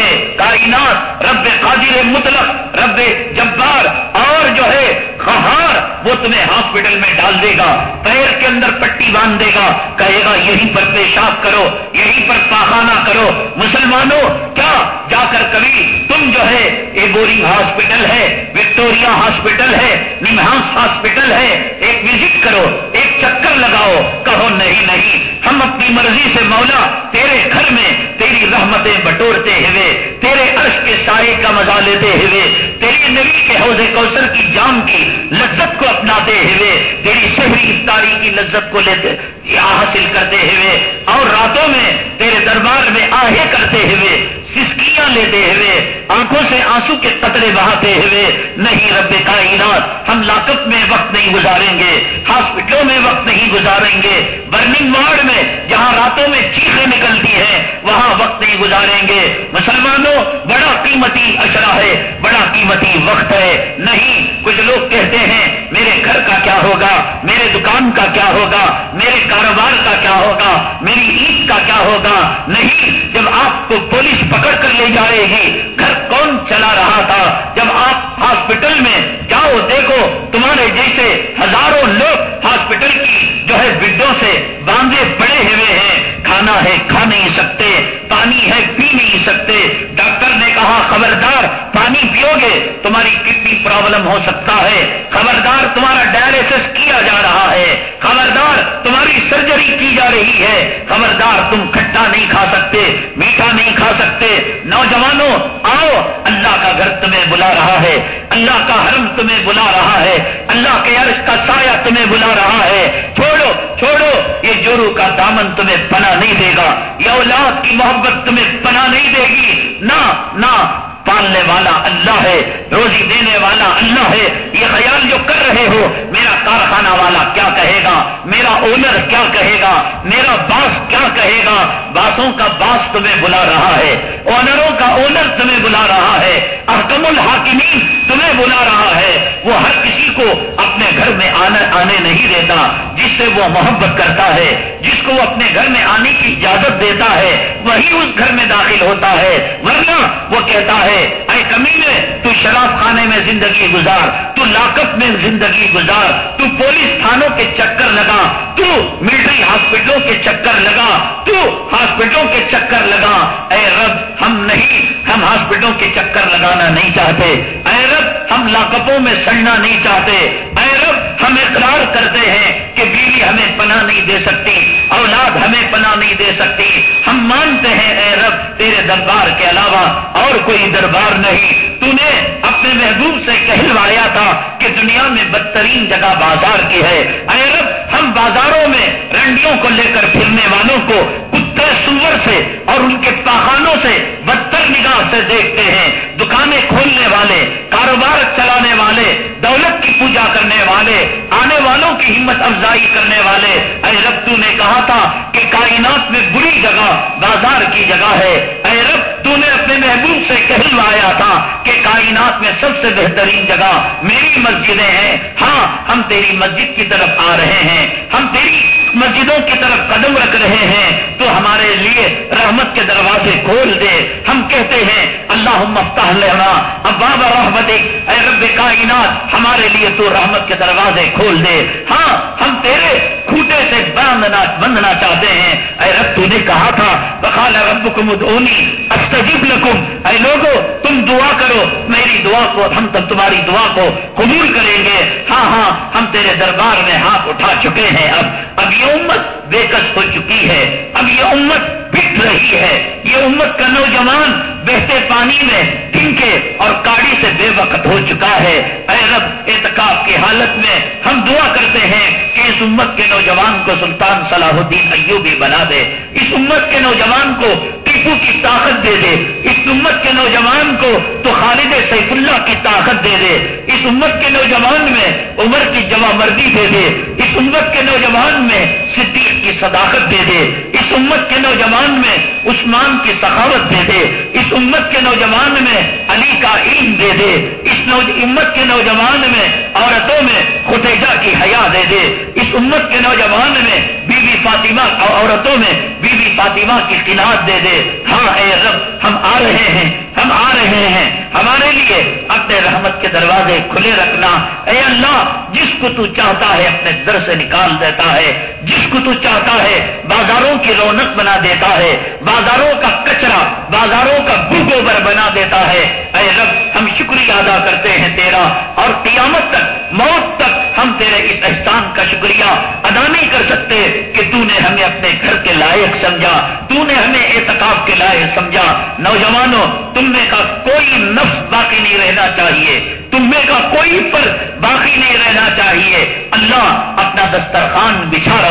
کائنات رب قادر مطلق رب جبار اور جو ہے خہار وہ تمہیں ہاسپٹل میں ڈال دے گا، پیر کے اندر پٹی باندھ دے گا، کہے گا یہیں پر پیشاب کرو یہیں پر پاخانہ کرو۔ مسلمانوں، کیا؟ جا کر کبھی تم جو ہے ایک بورنگ ہاسپٹل ہے، وکٹوریا ہاسپٹل ہے، نمہانس ہاسپٹل ہے، ایک وزٹ کرو، ایک چکر لگاؤ، کہو، نہیں نہیں، ہم اپنی مرضی سے مولا تیرے گھر میں تیری رحمتیں بٹورتے ہوئے، تیرے عرش کے سائے کا مزہ لیتے ہوئے تیری نبی کے حوض کوثر کی جام کی لذت کو اپناتے ہوئے، تیری شہری افطاری کی لذت کو لیتے حاصل کرتے ہوئے، اور راتوں میں تیرے دربار میں آہے کرتے ہوئے، سسکیاں لیتے ہوئے، آنکھوں سے آنسو کے قطرے بہاتے ہوئے، نہیں رب کائنات، ہم لاکت میں وقت نہیں گزاریں گے، ہاسپٹلوں میں وقت نہیں گزاریں گے، برننگ وارڈ میں جہاں راتوں میں چیخیں نکلتی ہیں، وہاں وقت نہیں گزاریں گے۔ مسلمانوں، بڑا قیمتی اشرا ہے، بڑا قیمتی وقت ہے۔ نہیں، کچھ لوگ کہتے ہیں، میرے گھر کا کیا ہوگا؟ میرے دکان کا کیا ہوگا؟ میرے کاروبار کا کیا ہوگا؟ میری عید کا کیا ہوگا؟ نہیں، جب آپ کو پولیس پکڑ کر لے جائے گی گھر کون چلا رہا تھا؟ جب آپ ہاسپٹل میں جاؤ، دیکھو، تمہارے جیسے ہزاروں لوگ ہاسپٹل کی جو ہے، بڈوں سے باندھے پڑے ہوئے ہیں، کھانا ہے، کھا نہیں سکتے، پانی ہے، پی نہیں سکتے۔ ڈاکٹر نے کہا، خبردار پانی پیو گے، تمہاری کتنی پرابلم ہو سکتا ہے۔ خبردار، تمہارا ڈائلسس کیا جا رہا ہے۔ خبردار، تمہاری سرجری کی جا رہی ہے۔ خبردار، تم کھٹا نہیں کھا سکتے، میٹھا نہیں کھا سکتے۔ نوجوانوں، آؤ، اللہ کا گھر تمہیں بلا رہا ہے۔ اللہ کا حرم تمہیں بلا رہا ہے۔ اللہ کے عرش کا سایہ تمہیں بلا رہا ہے۔ چھوڑو چھوڑو، یہ جورو کا دامن تمہیں پناہ نہیں دے گا۔ یہ اولاد کی محبت تمہیں پناہ نہیں دے گی۔ نہ نہ پالنے والا اللہ ہے، روزی دینے والا اللہ ہے، یہ خیال جو کر رہے ہو، میرا کارخانہ والا کیا کہے گا؟ میرا اونر کیا کہے گا؟ میرا باس کیا کہے گا؟ باسوں کا باس تمہیں بلا رہا ہے اونروں کا اونر تمہیں بلا رہا ہے۔ احکم الحاکمین تمہیں بلا رہا ہے۔ وہ ہر کسی کو اپنے گھر میں آنے آنے نہیں دیتا، جس سے وہ محبت کرتا ہے۔ جس کو وہ اپنے گھر میں آنے کی اجازت دیتا ہے، وہی اس گھر میں داخل ہوتا ہے۔ ورنہ وہ کہتا ہے، اے کمی میں تو شراب خانے میں زندگی گزار، تو لاکت میں زندگی گزار، تو پولیس تھانوں کے چکر لگا، تو ملٹری ہاسپٹلوں کے چکر لگا، تو ہاسپٹلوں کے چکر لگا۔ اے رب، ہم نہیں، ہم ہاسپٹلوں کے چکر لگانا نہیں چاہتے۔ اے رب، ہم لاکپوں میں سڑنا نہیں چاہتے۔ اے رب، ہم اقرار کرتے ہیں کہ بیوی ہمیں پناہ نہیں دے سکتی، اولاد ہمیں پناہ نہیں دے سکتی۔ ہم مانتے ہیں، اے رب، تیرے دربار کے علاوہ اور کوئی دربار نہیں۔ تو نے اپنے محبوب سے کہلوایا تھا کہ دنیا میں بدترین جگہ بازار کی ہے۔ اے رب، ہم بازاروں میں رنڈیوں کو لے کر پھرنے والوں کو کتے سور سے اور ان کے پاخانوں سے بدتر نگاہ سے دیکھتے ہیں دکانیں کھولنے والے کاروبار چلانے والے دولت کی پوجا کرنے والے آنے والوں کی ہمت افزائی کرنے والے، اے رب تو نے کہا تھا کہ کائنات میں بری جگہ، بازار کی جگہ ہے۔ اے رب تو نے اپنے اپنے محبوب سے کہلوایا تھا کہ کائنات میں سب سے بہترین جگہ میری مسجدیں ہیں۔ ہاں ہم تیری مسجد کی طرف آ رہے ہیں۔ ہم تیری مسجدوں کی طرف قدم رکھ رہے ہیں۔ تو ہمارے لیے رحمت کے دروازے کھول دے۔ ہم کہتے ہیں اللہ مفتاح لینا اباب رحمت اے رب کائنات، ہمارے لیے تو رحمت کے دروازے کھول دے۔ ہاں ہم تیرے کھوٹے سے باندھنا بندنا چاہتے ہیں۔ اے رب تو نے کہا تھا بخال رب کو مدونی استجیب لکم۔ اے لوگو، تم دعا کرو میری دعا کو ہم تب تمہاری دعا کو قبول کریں گے۔ ہاں ہاں ہم تیرے دربار میں ہاتھ اٹھا چکے ہیں۔ اب اب یہ امت بےکش ہو چکی ہے۔ اب یہ امت پٹ رہی ہے۔ یہ امت کا نوجوان بہتے پانی میں ٹنکے اور کاڑی سے بے وقت ہو چکا ہے۔ اے رب، اعتکاف کی حالت میں ہم دعا کرتے ہیں کہ اس امت کے نوجوان کو سلطان صلاح الدین ایوبی بنا دے۔ اس امت کے نوجوان کو ٹیپو کی طاقت دے دے۔ اس امت کے نوجوان کو تو خالد سیف اللہ کی طاقت دے دے۔ اس امت کے نوجوان میں عمر کی جمع مردی دے دے۔ اس امت کے نوجوان میں صدیق کی صداقت دے دے۔ اس امت کے نوجوان میں عثمان کی سخاوت دے دے۔ اس امت کے نوجوان میں علی کا علم دے دے، اس امت کے نوجوان میں عورتوں میں خطیجہ کی حیا دے دے۔ اس امت کے نوجوان میں بی بی فاطمہ عورتوں میں بی بی فاطمہ کی قناعت دے دے۔ ہاں اے رب، ہم آ رہے ہیں، ہم آ رہے ہیں۔ ہمارے لیے اپنے رحمت کے دروازے کھلے رکھنا۔ اے اللہ، جس کو تو چاہتا ہے اپنے در سے نکال دیتا ہے، جس کو تو چاہتا ہے بازاروں کی رونق بنا دیتا ہے۔ بازاروں کا کچرا، بازاروں کا گوبر بنا دیتا ہے۔ اے رب، ہم شکریہ ادا کرتے ہیں تیرا اور قیامت تک، موت تک ہم تیرے اس احسان کا شکریہ ادا نہیں کر سکتے کہ تو نے ہمیں اپنے گھر کے لائق سمجھا۔ تو نے ہمیں اعتکاب کے لائق سمجھا۔ نوجوانوں، تم نے کا کوئی نفس باقی نہیں رہنا چاہیے۔ تمہیں کا کوئی پر باقی نہیں رہنا چاہیے۔ اللہ اپنا دسترخوان بچھا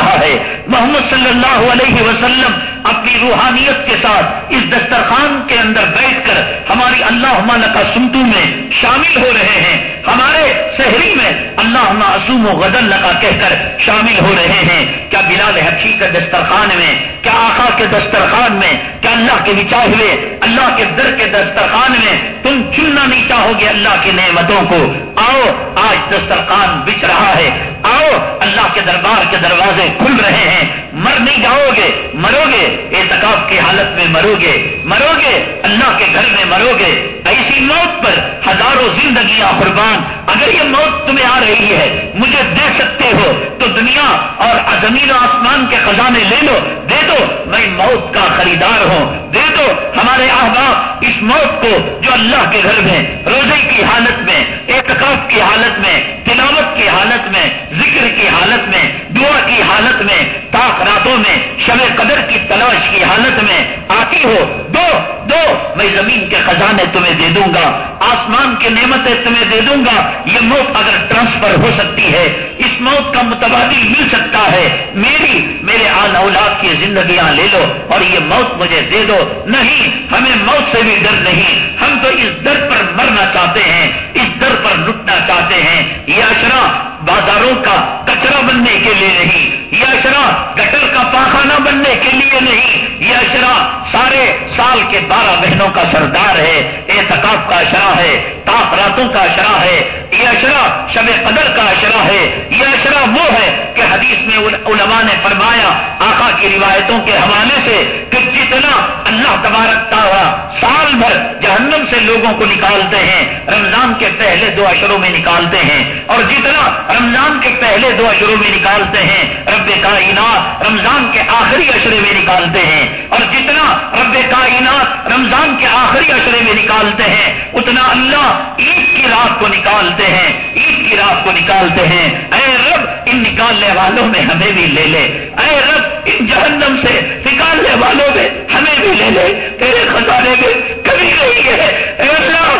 محمد صلی اللہ علیہ وسلم اپنی روحانیت کے ساتھ اس دسترخوان کے اندر بیٹھ کر ہماری اللہ کا سنتو میں شامل ہو رہے ہیں، ہمارے شہری میں اللہ اسوم و غزل لگا کہہ کر شامل ہو رہے ہیں۔ کیا بلال حقی کے دسترخوان میں، کیا آخا کے دسترخوان میں، کیا اللہ کے بچا ہوئے، اللہ کے در کے دسترخوان میں تم چننا نہیں چاہو گے اللہ کی نعمتوں کو۔ آؤ، آج دسترخوان بچ رہا ہے۔ آؤ، اللہ کے دربار کے دروازے کھل رہے ہیں۔ مر نہیں جاؤ گے، مرو گے۔ اعتکاف کی حالت میں مرو گے۔ مرو گے، اللہ کے گھر میں مرو گے۔ ایسی موت پر ہزاروں زندگیاں قربان۔ اگر یہ موت تمہیں آ رہی ہے، مجھے دے سکتے ہو۔ تو دنیا اور زمین و آسمان کے خزانے لے لو۔ دے دو، میں موت کا خریدار ہوں۔ دے دو، ہمارے احباب اس موت کو جو اللہ کے گھر میں، روزے کی حالت میں، اعتکاف کی حالت میں، تلاوت کی حالت میں ذکر کی حالت میں، دعا کی حالت میں تاک راتوں میں، شب قدر کی تلاش کی حالت میں آتی ہو، دو دو، میں زمین کے خزانے تمہیں دے دوں گا، آسمان کی نعمتیں تمہیں دے دوں گا، یہ موت اگر ٹرانسفر ہو سکتی ہے، اس موت کا متبادل مل سکتا ہے، میری، میرے آن اولاد کی زندگیاں لے لو اور یہ موت مجھے دے دو۔ نہیں، ہمیں موت سے بھی ڈر نہیں۔ ہم تو اس در پر مرنا چاہتے ہیں، اس در پر لٹنا چاہتے ہیں۔ یہ اشرا بازاروں کا کچرا بننے کے لیے نہیں یہ اشرا گٹر کا پاخانہ بننے کے لیے نہیں یہ اشرا سارے سال کے بارہ مہینوں کا سردار ہے، اعتکاف کا اشرا ہے، تاپ راتوں کا اشرا ہے یہ اشرا شب قدر کا اشرا ہے یہ اشرا وہ ہے کہ حدیث میں علماء نے فرمایا، آقا کی روایتوں کے حوالے سے کہ جتنا اللہ تبارک تعالیٰ سال بھر جہنم سے لوگوں کو نکالتے ہیں، رمضان کے پہلے دو اشروں میں نکالتے ہیں، اور جتنا رمضان کے پہلے دو اشروں میں نکالتے ہیں، رب کائنات رمضان کے آخری اشرے میں نکالتے ہیں۔ اور جتنا رب کائنات رمضان کے آخری اشرے میں نکالتے ہیں، اتنا اللہ عید کی رات کو نکالتے ہیں۔ عید کی رات کو نکالتے ہیں۔ اے رب، ان نکالنے والوں میں ہمیں بھی لے لے۔ اے رب، ان جہنم سے نکالنے والوں میں ہمیں بھی لے لے۔ تیرے خزانے میں کبھی نہیں ہے۔ اے اللہ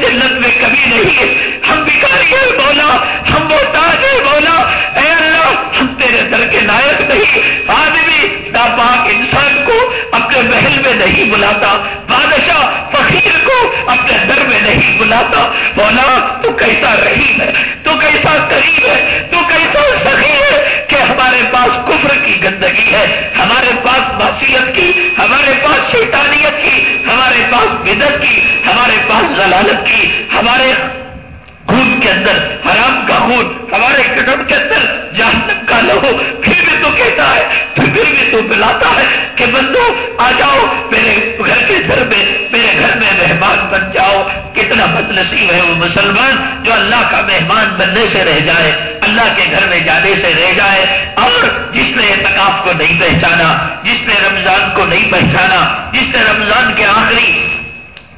جنت میں کبھی نہیں۔ ہم بکاری ہے بولا ہم وہ تاج ہے بولا اے اللہ، ہم تیرے در کے نائک نہیں۔ آدمی ناپاک انسان کو اپنے محل میں نہیں بلاتا۔ بادشاہ فقیر کو اپنے در میں نہیں بلاتا۔ بولا تو کیسا رحیم ہے؟ تو کیسا قریب ہے؟ تو کیسا سخی ہے کہ ہمارے پاس کفر کی گندگی ہے، ہمارے پاس معصیت کی، ہمارے پاس شیطانیت کی ہمارے پاس بدت کی ہمارے پاس ضلالت کی ہمارے خون کے اندر، حرام کا خون ہمارے قدم کے اندر، جہنم کا لہو پھر بھی تو کہتا ہے، پھر بھی تو بلاتا ہے کہ بندو، آ جاؤ، میرے گھر کے گھر میں، میرے گھر میں مہمان بن جاؤ۔ کتنا بد نصیب ہے وہ مسلمان جو اللہ کا مہمان بننے سے رہ جائے، اللہ کے گھر میں جانے سے رہ جائے۔ اور جس نے اعتکاف کو نہیں پہچانا، جس نے رمضان کو نہیں پہچانا، جس نے رمضان کے آخری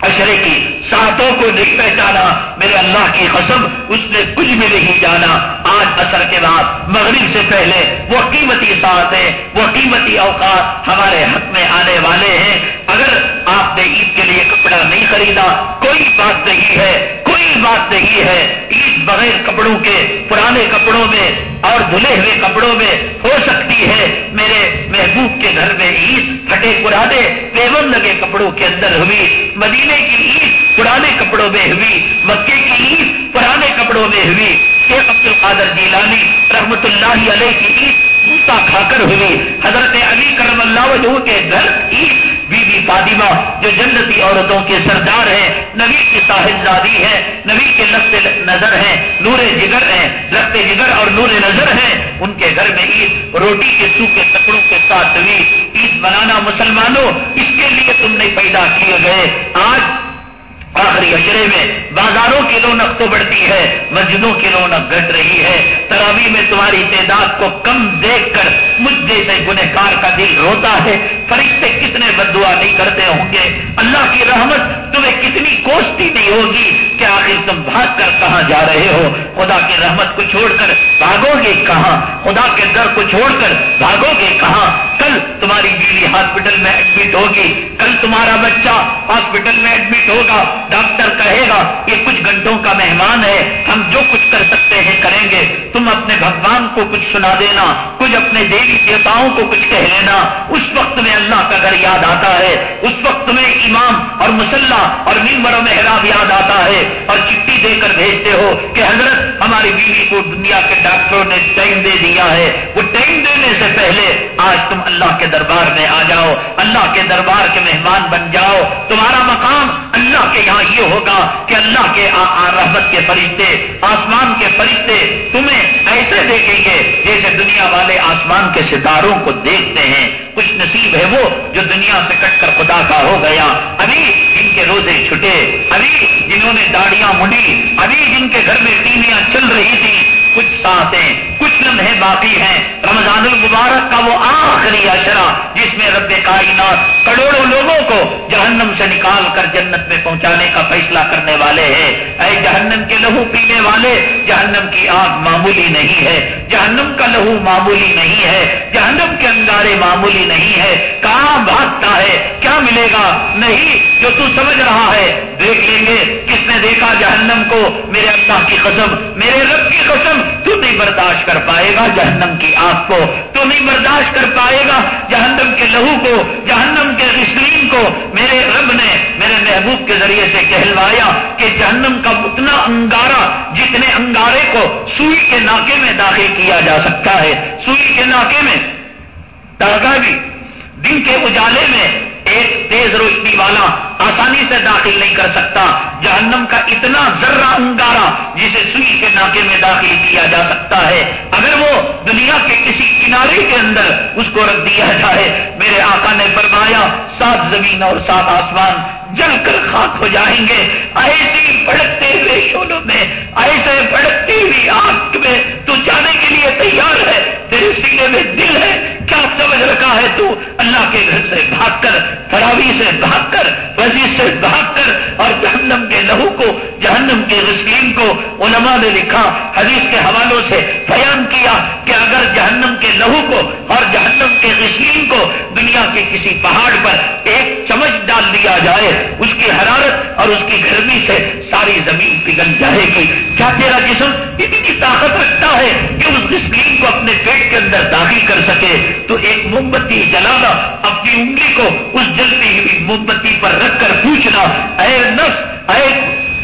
اشرے کی ساتوں کو نہیں پہچانا، میرے اللہ کی قسم، اس نے کچھ بھی نہیں جانا۔ آج اثر کے بعد، مغرب سے پہلے، وہ قیمتی ساتیں وہ قیمتی اوقات ہمارے حق میں آنے والے ہیں۔ اگر آپ نے عید کے لیے کپڑا نہیں خریدا، کوئی بات نہیں ہے، کوئی بات نہیں ہے۔ عید بغیر کپڑوں کے، پرانے کپڑوں میں اور دھلے ہوئے کپڑوں میں ہو سکتی ہے۔ میرے محبوب کے گھر میں عید، پھٹے پرانے، پیون لگے کپڑوں کے اندر ہوئی۔ مدینے کی عید پرانے کپڑوں میں ہوئی۔ مکے کی عید پرانے کپڑوں میں ہوئی۔ شیخ عبد القادر جیلانی رحمت اللہ علیہ کی عید کھا کر ہوئی۔ حضرت علی کرم اللہ وجہ کے گھر عید بی بی فاطمہ جو جنتی عورتوں کے سردار ہیں، نبی کی صاحبزادی ہے نبی کے لفظ نظر ہیں، نور جگر ہیں، لفظ جگر اور نور نظر ہیں۔ ان کے گھر میں عید، روٹی کے سو کے کپڑوں کے ساتھ ہوئی عید بنانا مسلمانوں، اس کے لیے تم نے پیدا کیے گئے۔ آج آخری اشرے میں بازاروں کی رونق تو بڑھتی ہے، مسجدوں کی رونق گھٹ رہی ہے۔ تراوی میں تمہاری تعداد کو کم دیکھ کر مجھ جیسے گنہگار کا دل روتا ہے۔ فرشتے کتنے بدعا نہیں کرتے ہوں گے؟ اللہ کی رحمت تمہیں کتنی کوشتی نہیں ہوگی کہ آخر تم بھاگ کر کہاں جا رہے ہو؟ خدا کی رحمت کو چھوڑ کر بھاگو گے کہاں؟ خدا کے در کو چھوڑ کر بھاگو گے کہاں؟ کل تمہاری بیوی ہاسپٹل میں ایڈمٹ ہوگی۔ کل تمہارا بچہ ہاسپٹل میں ایڈمٹ ہوگا۔ ڈاکٹر کہے گا، یہ کچھ گھنٹوں کا مہمان ہے، ہم جو کچھ کر سکتے ہیں کریں گے۔ تم اپنے بھگوان کو کچھ سنا دینا، کچھ اپنے دیوی دیوتاؤں کو کچھ کہہ لینا۔ اس وقت میں اللہ کا گھر یاد آتا ہے۔ اس وقت میں امام اور مسلح اور ممبر و محراب یاد آتا ہے۔ اور چٹھی دے کر بھیجتے ہو کہ حضرت ہماری بیوی کو دنیا کے ڈاکٹروں نے ٹائم دے دیا ہے۔ وہ ٹائم دینے سے پہلے آج تم اللہ کے دربار میں آ جاؤ۔ اللہ کے دربار کے مہمان بن جاؤ۔ تمہارا مقام اللہ کے یہاں یہ ہوگا کہ اللہ کے رحمت کے فرشتے، آسمان کے فرشتے تمہیں ایسے دیکھیں گے جیسے دنیا والے آسمان کے ستاروں کو دیکھتے ہیں۔ کچھ نصیب ہے وہ جو دنیا سے کٹ کر خدا کا ہو گیا۔ ابھی جن کے روزے چھٹے، ابھی جنہوں نے داڑیاں مڑی، ابھی جن کے گھر میں ٹیمیاں چل رہی تھیں کچھ ساتیں کچھ لمحے باقی ہیں۔ رمضان المبارک کا وہ آخری اشرا جس میں رب کائنات کروڑوں لوگوں کو جہنم سے نکال کر جنت میں پہنچانے کا فیصلہ کرنے والے ہیں۔ اے جہنم کے لہو پینے والے، جہنم کی آگ معمولی نہیں ہے۔ جہنم کا لہو معمولی نہیں ہے۔ جہنم کے انگارے معمولی نہیں ہے۔ کہاں بھاگتا ہے؟ کیا ملے گا؟ نہیں، جو تو سمجھ رہا ہے۔ دیکھ لیں گے، کس نے دیکھا جہنم کو؟ میرے اللہ کی قسم، میرے رب کی قسم۔ تو نہیں برداشت کر پائے گا جہنم کی آگ کو، تو نہیں برداشت کر پائے گا جہنم کے لہو کو، جہنم کے رسلیم کو۔ میرے رب نے میرے محبوب کے ذریعے سے کہلوایا کہ جہنم کا اتنا انگارہ جتنے انگارے کو سوئی کے ناکے میں داخل کیا جا سکتا ہے۔ سوئی کے ناکے میں داغا بھی دن کے اجالے میں ایک تیز روشنی والا آسانی سے داخل نہیں کر سکتا۔ جہنم کا اتنا ذرہ انگارا جسے سوئی کے ناکے میں داخل کیا جا سکتا ہے۔ اگر وہ دنیا کے کسی کنارے کے اندر اس کو رکھ دیا جائے، میرے آقا نے فرمایا، سات زمین اور سات آسمان جل کر خاک ہو جائیں گے۔ ایسی بڑکتے ہوئے شولوں میں، ایسے بڑکتی ہوئی آنکھ میں تو جانے کے لیے تیار ہے۔ تیرے سینے میں دل ہے، کیا سمجھ رکھا ہے تو؟ اللہ کے گھر سے بھاگ کر فراوی سے بھاگ کر، وزیر سے بھاگ کر اور جہنم کے لہو کو، جہنم کے رسکیم کو علماء نے لکھا، حدیث کے حوالوں سے بیان کیا کہ اگر جہنم کے لہو کو اور جہنم کے رسکیم کو دنیا کے کسی پہاڑ پر ایک چمچ ڈال دیا جائے، اس کی حرارت اور اس کی گرمی سے ساری زمین پگھل جائے گی۔ کیا تیرا جسم اتنی طاقت رکھتا ہے کہ اس رسکیم کو اپنے پیٹ کے اندر داخل کر سکے تو ایک موم بتی جلانا اپنی انگلی کو اس جلتی ہوئی موم بتی پر رکھ کر پوچھنا، اے نفس، اے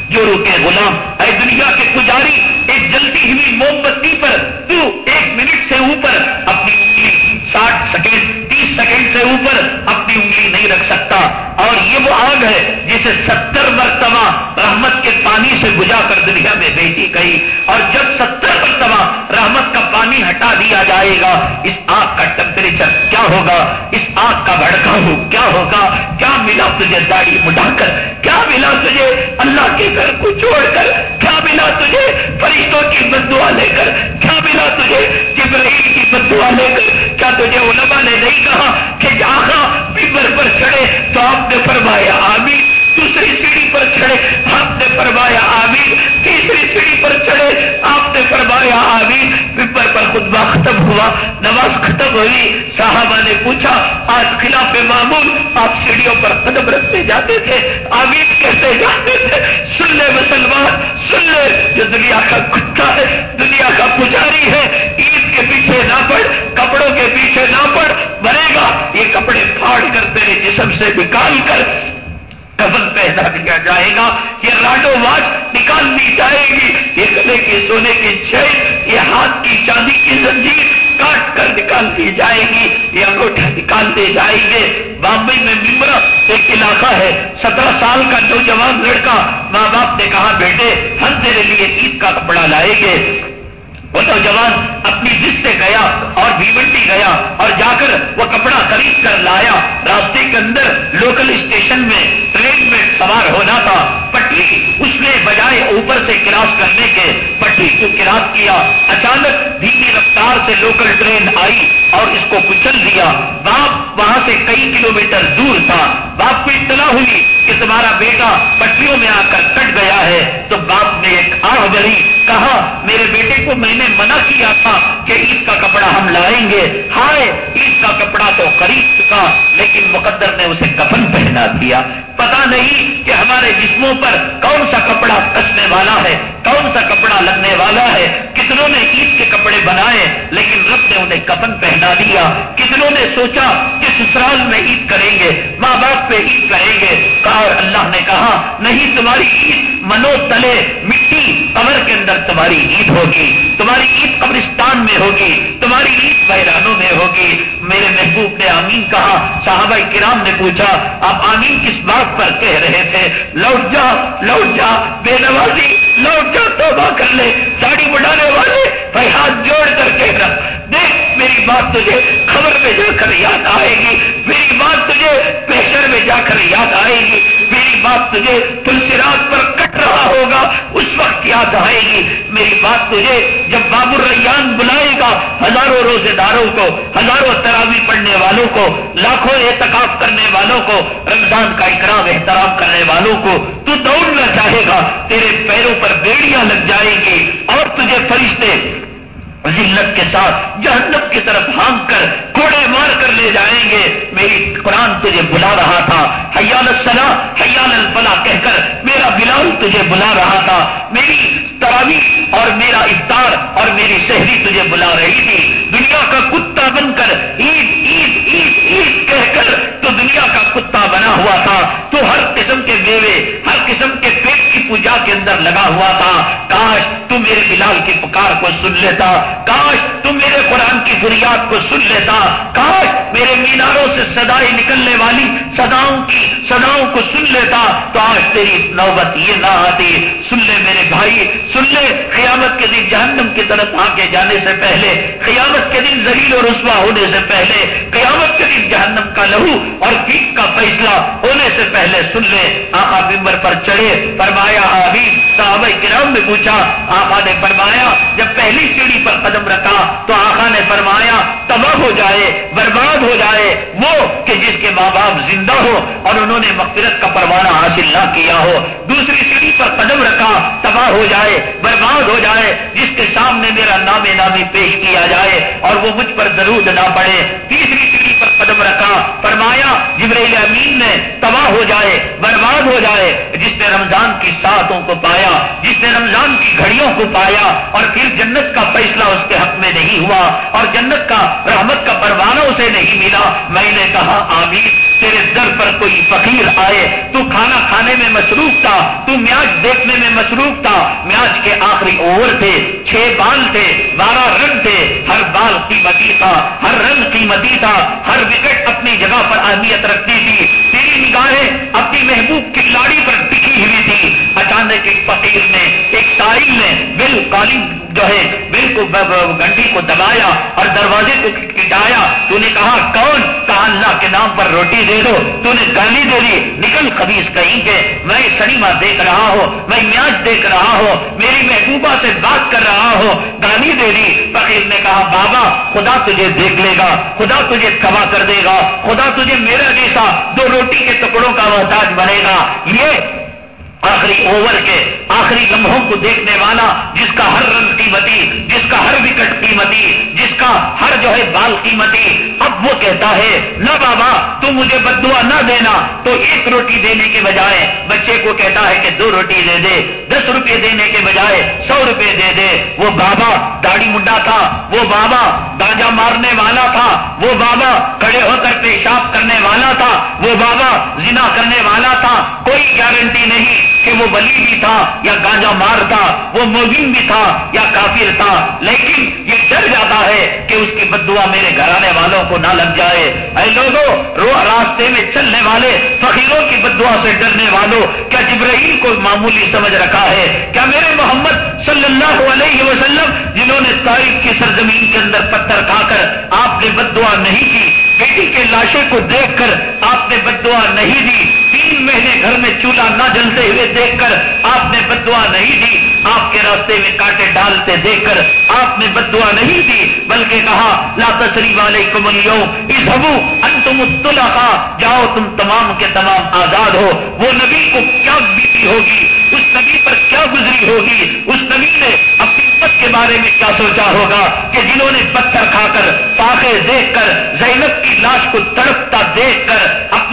جو روکے غلام، اے دنیا کے پجاری، ایک جلتی ہوئی موم بتی پر تو ایک منٹ سے اوپر اپنی انگلی ساٹھ سیکنڈ، تیس سیکنڈ سے اوپر اپنی انگلی نہیں رکھ سکتا۔ اور یہ وہ آگ ہے جسے ستر مرتبہ رحمت کے پانی سے بجا کر دنیا میں بیٹی گئی۔ اور جب ستر مرتبہ رحمت کا پانی ہٹا دیا جائے گا، اس آگ کا ٹیمپریچر کیا ہوگا؟ اس آگ کا بھڑکا کیا ہوگا؟ کیا ملا تجھے داڑھی مٹا کر؟ کیا ملا تجھے اللہ کے گھر کو چھوڑ کر؟ کیا ملا تجھے فرشتوں کی بدعا لے کر؟ کیا ملا تجھے جبرائیل کی بدعا لے کر؟ کیا تجھے علماء نے نہیں کہا کہ جہاں پیپر پر چڑھے تو آپ نے فرمایا آمین، دوسری سیڑھی پر چڑھے، آپ نے فرمایا آمین، تیسری سیڑھی خطبہ ختم ہوا، نماز ختم ہوئی، صحابہ نے پوچھا، آج خلاف معمول، آپ سیڑھیوں پر قدم رکھتے جاتے تھے آمین کہتے جاتے تھے، سن لے مسلمان، سن لے، جو دنیا کا کتا ہے، دنیا کا پجاری ہے، عید کے پیچھے نہ پڑ، کپڑوں کے پیچھے نہ پڑ بنے گا، یہ کپڑے پھاڑ کر تیرے جسم سے نکال کر کفن پہنا دیا جائے گا، یہ راڈو واچ نکال دی جائے گی۔ یہ گلے کی سونے کی چین یہ ہاتھ کی چاندی کی زنجیر کاٹ کر نکال دی جائے گی۔ یہ انگوٹھا نکال دی جائیں گے۔ بامبئی میں ممرا ایک علاقہ ہے، سترہ سال کا نوجوان لڑکا ماں باپ نے کہا، بیٹے، ہم تیرے لیے عید کا کپڑا لائیں گے۔ وہ نوجوان اپنی جس سے گیا اور بھیونٹی گیا اور جا کر وہ کپڑا خرید کر لایا۔ راستے کے اندر لوکل اسٹیشن میں ٹرین میں سوار ہونا تھا۔ پٹری اس نے بجائے اوپر سے کراس کرنے کے پٹری کو کراس کیا۔ اچانک دھیمی رفتار سے لوکل ٹرین آئی اور اس کو کچل دیا۔ باپ وہاں سے کئی کلومیٹر دور تھا۔ باپ کو اطلاع ہوئی کہ تمہارا بیٹا پٹریوں میں آ کر کٹ گیا ہے، تو باپ نے ایک آہ بڑی کہا، میرے بیٹے کو میں نے منع کیا تھا کہ عید کا کپڑا ہم لائیں گے۔ ہائے، عید کا کپڑا تو خرید چکا، لیکن مقدر نے اسے کفن پہنا دیا۔ پتا نہیں کہ ہمارے جسموں پر کون سا کپڑا کسنے والا ہے۔ کون سا کپڑا لگنے والا ہے؟ کتنوں نے عید کے کپڑے بنائے، لیکن رب نے انہیں کفن پہنا دیا۔ کتنوں نے سوچا کہ سسرال میں عید کریں گے؟ ماں باپ پہ عید کریں گے؟ اور اللہ نے کہا، نہیں، تمہاری عید منو تلے، مٹی قبر کے اندر تمہاری عید ہوگی۔ تمہاری عید قبرستان میں ہوگی، تمہاری عید بحرانوں میں ہوگی۔ میرے محبوب نے آمین کہا، صحابہ کرام نے پوچھا، آپ آمین کس بات پر کہہ رہے تھے؟ لوٹ جا لوٹ جا، بے نوازی۔ لوٹ جا توبہ کر لے ساڑی بڑھانے والے، بھائی ہاتھ جوڑ کر کے رکھ دیکھ میری بات تجھے خبر میں جا کر یاد آئے گی، میری بات تجھے پیشر میں جا کر یاد آئے گی، میری بات تجھے تلسرات پر کٹ رہا ہوگا، اس وقت یاد آئے گی۔ میری بات تجھے جب بابر ریان بلائے گا، ہزاروں روزے داروں کو، ہزاروں تراوی پڑھنے والوں کو، لاکھوں احتکاب کرنے والوں کو، رمضان کا اکرام احترام کرنے والوں کو، تو دوڑنا چاہے گا، تیرے پیروں پر بیڑیاں لگ جائیں گی اور تجھے فرشتے ذلت کے ساتھ جہنم کی طرف ہانگ کر کوڑے مار کر لے جائیں گے۔ میری قرآن تجھے بلا رہا تھا۔ حیال السلام حیال الفلا کہہ کر میرا بلال تجھے بلا رہا تھا۔ میری تراوی اور میرا افطار اور میری شہری تجھے بلا رہی تھی۔ دنیا کا کتا بن کر عید عید عید عید کہہ کر تو دنیا کا کتا بنا ہوا تھا۔ تو ہر قسم کے میوے، ہر قسم کے پیٹ کی پوجا کے اندر لگا ہوا تھا۔ کاش تو میرے بلال کی پکار کو سن لیتا۔ کاش تم میرے قرآن کی فریاد کو سن لیتا، کاش میرے میناروں سے سدائی نکلنے والی سداؤں کی سداؤں کو سن لیتا، تو آج تیری نوبت یہ نہ آتی۔ سن لے میرے بھائی، سن لے قیامت کے دن جہنم کی طرف آ کے جانے سے پہلے، قیامت کے دن زلیل و رسوا ہونے سے پہلے، قیامت کے دن جہنم کا لہو اور پیٹ کا فیصلہ ہونے سے پہلے سن لے۔ آقا بمبر پر چڑھے، فرمایا، آبی، صحابہ کرام نے پوچھا، آقا نے فرمایا، جب پہلی سیڑھی پر قدم رکھا تو آقا نے فرمایا، تباہ ہو جائے، برباد ہو جائے، وہ کہ جس کے ماں باپ زندہ ہو اور انہوں نے مغفرت کا پروانہ حاصل نہ کیا ہو، دوسری سیڑھی پر قدم رکھا، تباہ ہو جائے، برباد ہو جائے، جس کے سامنے میرا نام نامی پیش کیا جائے اور وہ مجھ پر درود نہ پڑے، تیسری سیڑھی پر قدم رکھا، فرمایا جبریل امین نے تباہ ہو جائے، برباد ہو جائے، جس نے رمضان کی ساتوں کو پایا، جس نے رمضان کی گھڑیوں کو پایا اور پھر جنت کا فیصلہ اس کے حق میں نہیں ہوا اور جنت کا رحمت کا پروانہ اسے نہیں ملا۔ میں نے کہا، آمین، تیرے در پر کوئی فقیر آئے، تو کھانا کھانے میں مصروف تھا، تو میاج دیکھنے میں مصروف تھا۔ میاج کے آخری اوور تھے، چھ بال تھے، بارہ رن تھے۔ ہر بال قیمتی تھا، ہر رن قیمتی تھا۔ ہر وکٹ اپنی جگہ پر اہمیت رکھتی تھی۔ تیری نگاہیں اپنی محبوب کی لاڑی پر ٹکی ہوئی تھی۔ اچانک ایک فقیر نے، ایک سائل نے بل کالنگ جو ہے بل کو گنڈی کو دبایا اور دروازے کو کٹایا۔ تو نے کہا، کون؟ کہا، اللہ کے نام پر روٹی دے دو۔ تو نے گالی دے دی۔ نکل خبیز کہیں کے۔ میں سنیما دیکھ رہا ہوں۔ میں میاج دیکھ رہا ہوں۔ میری محبوبہ سے بات کر رہا ہوں۔ گالی دے دی۔ فقیر نے کہا، بابا، خدا تجھے دیکھ لے گا۔ خدا تجھے کما کر دے گا۔ خدا تجھے میرا جیسا دو روٹی کے ٹکڑوں کا محتاج بنے گا۔ یہ آخری اوور کے آخری لمحوں کو دیکھنے والا، جس کا ہر رنگ قیمتی، جس کا ہر وکٹ قیمتی، جس کا ہر جو ہے بال قیمتی، اب وہ کہتا ہے، نہ بابا، تو مجھے بدوا نہ دینا۔ تو ایک روٹی دینے کے بجائے بچے کو کہتا ہے کہ دو روٹی دے دے، دس روپے دینے کے بجائے سو روپے دے دے۔ وہ بابا داڑھی مڈا تھا، وہ بابا گاجا مارنے والا تھا۔ وہ بابا کھڑے ہو کر پیشاب کرنے والا تھا، وہ بابا زنا کرنے والا تھا۔ کوئی گارنٹی نہیں کہ وہ ولی بھی تھا یا گانجا مار تھا، وہ مومن بھی تھا یا کافر تھا۔ لیکن یہ ڈر جاتا ہے کہ اس کی بدعا میرے گھرانے والوں کو نہ لگ جائے۔ اے لوگوں رو راستے میں چلنے والے، فقیروں کی بدعا سے ڈرنے والوں، کیا جبرائیل کو معمولی سمجھ رکھا ہے؟ کیا میرے محمد صلی اللہ علیہ وسلم، جنہوں نے تاریخ کی سرزمین کے اندر پتھر کھا کر آپ نے بدعا نہیں کی۔ بیٹی کے لاشے کو دیکھ کر آپ نے بدعا نہیں دی۔ تین مہینے گھر میں چولہا نہ جلتے ہوئے دیکھ کر آپ نے بدعا نہیں دی۔ آپ کے راستے میں کاٹے ڈالتے دیکھ کر آپ نے بدعا نہیں دی، بلکہ کہا، لا تسری والے کملیوں اس ہبو انتم الطلقا جاؤ تم تمام کے تمام آزاد ہو۔ وہ نبی کو کیا بیتی ہوگی؟ اس نبی پر کیا گزری ہوگی؟ اس نبی نے اپنی امت کے بارے میں کیا سوچا ہوگا کہ جنہوں نے پتھر کھا کر پاخے دیکھ کر زینب کی لاش کو تڑپتا دیکھ کر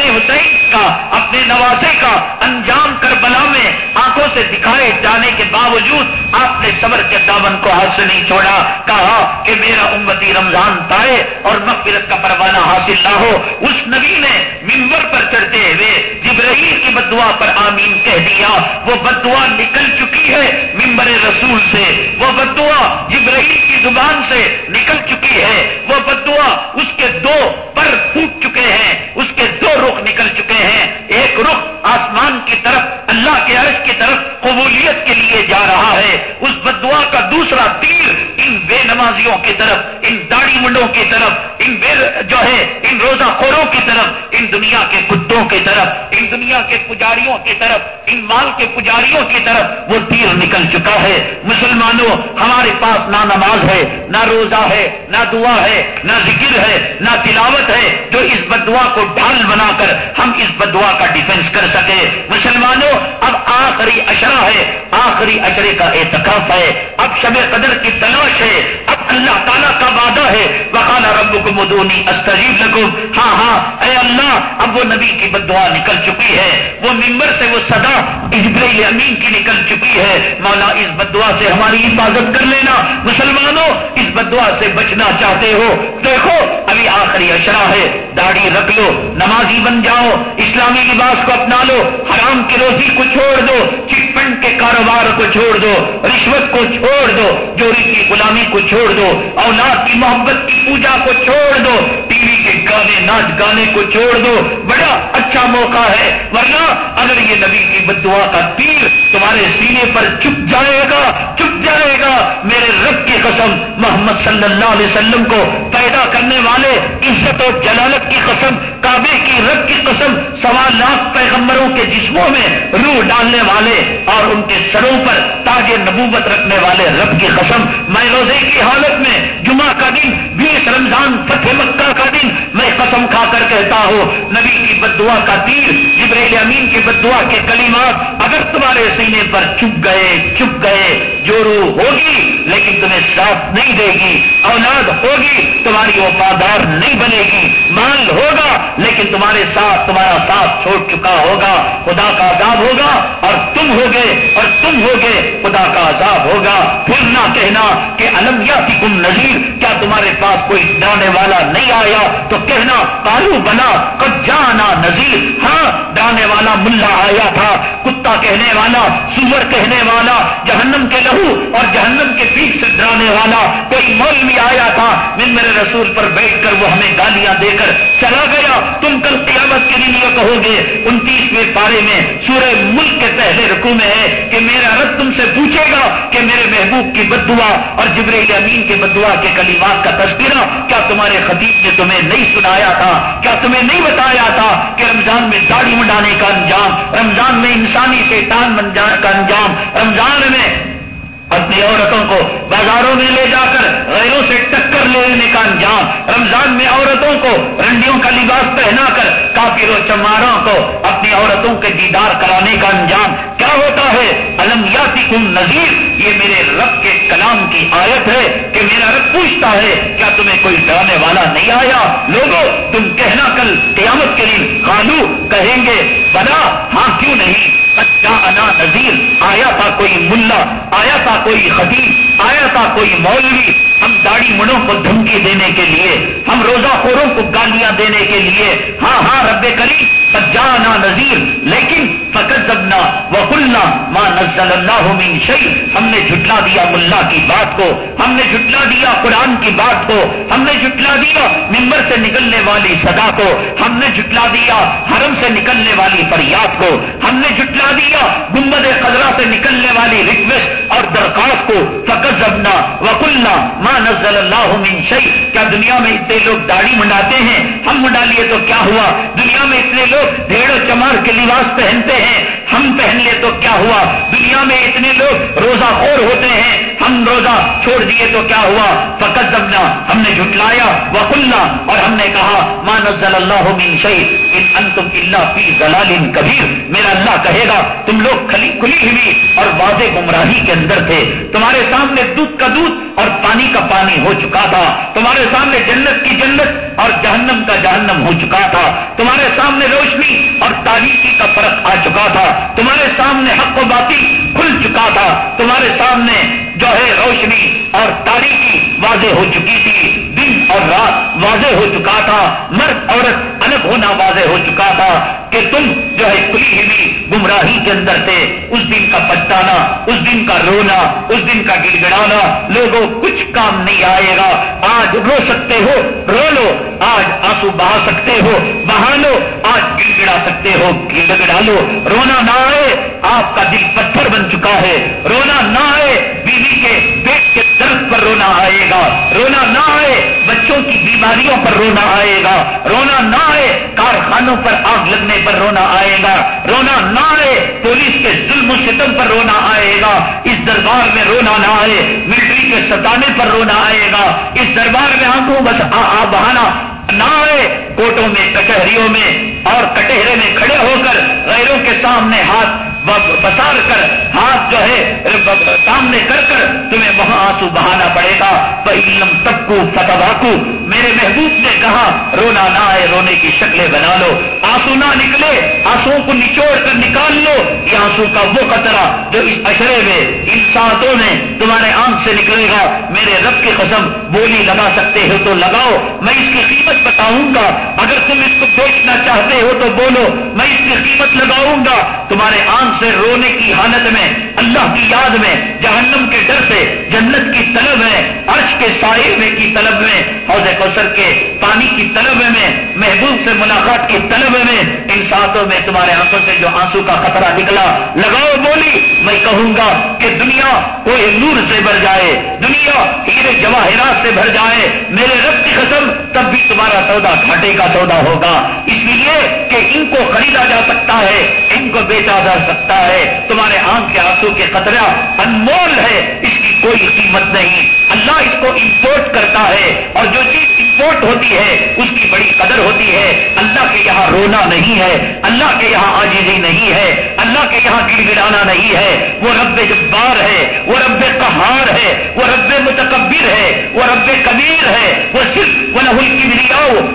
اپنے حسین کا اپنے نوازے کا انجام کربلا میں آنکھوں سے دکھائے جانے کے باوجود آپ نے صبر کے دامن کو ہاتھ سے نہیں چھوڑا۔ کہا کہ میرا امتی رمضان پائے اور مغفرت کا پروانہ حاصل نہ ہو۔ اس نبی نے ممبر پر چڑھتے ہوئے جبرائیل کی بدعا پر آمین کہہ دیا۔ وہ بدعا نکل چکی ہے ممبر رسول سے۔ وہ بدعا جبرائیل کی زبان سے نکل چکی ہے۔ وہ بدعا اس کے دو پر پھوٹ چکے ہیں۔ اس کے دو رخ نکل چکے ہیں۔ ایک رخ آسمان کی طرف، اللہ کے عرش کی طرف قبولیت کے لیے جا رہا ہے۔ اس بدعا کا دوسرا تیر ان بے نمازیوں کی طرف، ان داڑھی منڈوں کی طرف، ان بے جو ہے، ان روزہ خوروں کی طرف، ان دنیا کے کتوں کی طرف، ان دنیا کے پجاریوں کی طرف، ان مال کے پجاریوں کی طرف وہ تیر نکل چکا ہے۔ مسلمانوں، ہمارے پاس نہ نماز ہے، نہ روزہ ہے، نہ دعا ہے، نہ ذکر ہے، نہ تلاوت ہے، جو اس بدعا کو ڈھال بنا کر ہم اس بدعا کا ڈیفنس کر سکے مسلمانوں، اب آخری اشرا ہے۔ آخری اشرے کا اعتکاف ہے۔ اب شب قدر کی تلاش ہے۔ اب اللہ تعالیٰ کا وعدہ ہے۔ وقالا رب کو مدونی استجیب لگو ہاں ہاں اے اللہ، اب وہ نبی کی بدعا نکل چکی ہے۔ وہ ممبر سے وہ صدا اجبر امین کی نکل چکی ہے۔ مولا، اس بدعا سے ہماری حفاظت کر لینا۔ مسلمانوں، اس بدعا سے بچنا چاہتے ہو۔ دیکھو، ابھی آخری اشرا ہے۔ داڑھی رکھ لو۔ نمازی بن جاؤ، اسلامی لباس کو اپنا لو، حرام کی روزی کو چھوڑ دو چٹ فنڈ کے کاروبار کو چھوڑ دو، رشوت کو چھوڑ دو چوری کی غلامی کو چھوڑ دو، اولاد کی محبت کی پوجا کو چھوڑ دو ٹی وی کے گانے، ناچ گانے کو چھوڑ دو۔ بڑا اچھا موقع ہے، ورنہ اگر یہ نبی کی بدعا کا تیر تمہارے سینے پر چپ جائے گا چپ جائے گا، میرے رب کی قسم، محمد صلی اللہ علیہ وسلم کو پیدا کرنے والے، عزت و جلالت کی قسم، کعبے کی رب رب کی قسم سوا لاکھ پیغمبروں کے جسموں میں روح ڈالنے والے اور ان کے سروں پر تاج نبوت رکھنے والے رب کی قسم میں روزے کی حالت میں جمعہ کا دن، بیس رمضان، فتح مکہ کا دن میں قسم کھا کر کہتا ہوں، نبی کی بدعا کا تیر جبریل امین کی بدعا کے کلمات اگر تمہارے سینے پر چپ گئے چپ گئے، جو روح ہوگی لیکن تمہیں ساتھ نہیں دے گی، اولاد ہوگی، تمہاری وفادار نہیں بنے گی، مال ہوگا لیکن تمہارے ساتھ تمہارا ساتھ چھوڑ چکا ہوگا، خدا کا عذاب ہوگا، اور تم ہوگے، اور تم ہوگے، خدا کا عذاب ہوگا۔ پھر نہ کہنا کہ المیاتی کم نظیر، کیا تمہارے پاس کوئی ڈرانے والا نہیں آیا؟ تو کہنا کالو بنا کب جانا نظیر ہاں ڈرانے والا ملا آیا تھا، کتا کہنے والا، سور کہنے والا، جہنم کے لہو اور جہنم کے پیٹ سے ڈرانے والا۔ کوئی مولوی آیا تھا، میں میرے رسول پر بیٹھ کر وہ ہمیں گالیاں دے کر چلا گیا۔ تم کل قیامت کے دن یہ کہو گے، انتیسویں پارے میں سورہ ملک کے پہلے رقو میں ہے کہ میرا رب تم سے پوچھے گا کہ میرے محبوب کی بدعا اور جبریل امین کے بدعا کے کلیمات کا تذکرہ، کیا تمہارے خطیب نے تمہیں نہیں سنایا تھا؟ کیا تمہیں نہیں بتایا تھا کہ رمضان میں داڑھی منڈانے کا انجام، رمضان میں انسانی شیطان منجانے کا انجام، رمضان میں اپنی عورتوں کو بازاروں میں لے جا کر غیروں سے ٹکر لینے کا انجام، رمضان میں عورتوں کو رنڈیوں کا لباس پہنا کر کافی و چماروں کو اپنی عورتوں کے دیدار کرانے کا انجام۔ کیا ہوتا ہے؟ المیاتی کم نذیر، یہ میرے رب کے کلام کی آیت ہے کہ میرا رب پوچھتا ہے، کیا تمہیں کوئی ڈرانے والا نہیں آیا؟ لوگوں، تم کہنا کل قیامت کے لیے قانو کہیں گے بنا ہاں کیوں نہیں؟ انا نذیر. آیا تھا کوئی ملا، آیا تھا کوئی خطیب آیا تھا کوئی مولوی؟ ہم داڑھی مڑوں کو دھمکی دینے کے لیے، ہم روزہ خوروں کو گالیاں دینے کے لیے ہاں ہاں رب کری سجانا نذیر. لیکن فقط زبنا وکلنا ماں نزل اللہ من شعی ہم نے جھٹلا دیا ملا کی بات کو، ہم نے جھٹلا دیا قرآن کی بات کو، ہم نے جھٹلا دیا ممبر سے نکلنے والی سدا کو، ہم نے جھٹلا دیا حرم سے نکلنے والی فریاد کو، ہم نے جھٹلا دیا گمبد خزرہ سے نکلنے والی ریکویسٹ اور درخواست کو فقط زبنا وکلنا ماں نزل اللہ من کیا دنیا میں اتنے لوگ داڑھی منڈاتے ہیں؟ ہم منڈا لیے تو کیا ہوا؟ دنیا میں اتنے لوگ بھیڑ و چمار کے لباس پہنتے ہیں، ہم پہن لے تو کیا ہوا؟ دنیا میں اتنے لوگ روزہ خور ہوتے ہیں ہم روزہ چھوڑ دیے تو کیا ہوا؟ فقط زبنا ہم نے جھٹلایا وہ اور ہم نے کہا ماں نزل اللہ من شعی ان تم اللہ فی ضلال کبیر میرا اللہ کہے گا، تم لوگ کھلی کھلی ہوئی اور واضح گمراہی کے اندر تھے۔ تمہارے سامنے دودھ کا دودھ اور پانی کا پانی ہو چکا تھا۔ تمہارے سامنے جنت کی جنت اور جہنم کا جہنم ہو چکا تھا۔ تمہارے سامنے روشنی اور تاریخی کا فرق آ چکا تھا۔ تمہارے سامنے حق و باتی کھل چکا تھا۔ تمہارے سامنے جو ہے روشنی اور تاریخی واضح ہو چکی تھی۔ دن اور رات واضح ہو چکا تھا۔ مرد عورت الگ ہونا واضح ہو چکا تھا۔ کہ تم جو ہے کھلی ہوئی گمراہی کے اندر تھے، اس دن کا پچھتانا اس دن کا رونا، اس دن کا گڑ گڑانا لوگوں کچھ کام نہیں آئے گا۔ آج رو سکتے ہو، رو لو۔ آج آنسو بہا سکتے ہو، بہا لو۔ آج گڑ گڑا سکتے ہو گڑ گڑا لو۔ رونا نہ آئے، آپ کا دل پتھر بن چکا ہے۔ رونا نہ آئے، بیوی کے پیٹ کے درد پر رونا آئے گا۔ رونا نہ آئے بچوں کی بیماریوں پر رونا آئے گا۔ رونا نہ آئے، کارخانوں پر آگ لگنے پر رونا آئے گا۔ رونا نہ آئے، پولیس کے ظلم و ستم پر رونا آئے گا۔ اس دربار میں رونا نہ آئے، ملٹری کے ستانے پر رونا آئے گا۔ اس دربار میں آنکھوں بس آ، بہانا نہ آئے، کوٹوں میں، کچہریوں میں اور کٹہرے میں کھڑے ہو کر غیروں کے سامنے ہاتھ بسار کر ہاتھ جو ہے سامنے کر کر تمہیں وہاں آنسو بہانا پڑے گا۔ علم تب کو فتح میرے محبوب نے کہا، رونا نہ آئے، رونے کی شکلیں بنا لو۔ آنسو نہ نکلے آنسو کو نچوڑ کر نکال لو۔ یہ آنسو کا وہ قطرہ جو اس اشرے میں ان ساتوں میں تمہارے آنکھ سے نکلے گا۔ میرے رب کی قسم، بولی لگا سکتے ہو تو لگاؤ۔ میں اس کی قیمت بتاؤں گا۔ اگر تم اس کو بیچنا چاہتے ہو تو بولو، میں اس کی قیمت لگاؤں گا۔ تمہارے آنکھ سے رونے کی حالت میں، اللہ کی یاد میں، جہنم کے ڈر سے، جنت کی طلب ہے عرش کے سائے میں کی طلب میں، حوض کوثر کے پانی کی طلب میں، محبوب سے ملاقات کی طلب میں، ان ساتوں میں تمہارے آنکھوں سے جو آنسو کا خطرہ نکلا، لگاؤ بولی، میں کہوں گا کہ دنیا کوئی نور سے بھر جائے، دنیا ہیرے جواہرات سے بھر جائے، میرے رب کی قسم، تب بھی تمہارا سودا گھاٹے کا سودا ہوگا۔ اس لیے کہ ان کو خریدا جا سکتا ہے، ان کو بیچا جا سکتا ہے تمہارے آنکھ کے آنسو کے قطرہ انمول ہے، اس کی کوئی قیمت نہیں۔ اللہ اس کو امپورٹ کرتا ہے اور جو چیز امپورٹ ہوتی ہے، اس کی بڑی قدر ہوتی ہے۔ اللہ کے یہاں رونا نہیں ہے، اللہ کے یہاں آجیزی نہیں ہے، اللہ کے یہاں گڑ گڑانا نہیں ہے۔ وہ رب جبار ہے، وہ رب قہار ہے، وہ رب متکبر ہے، وہ رب کبیر ہے۔ وہ صرف وہ نہل کی بھی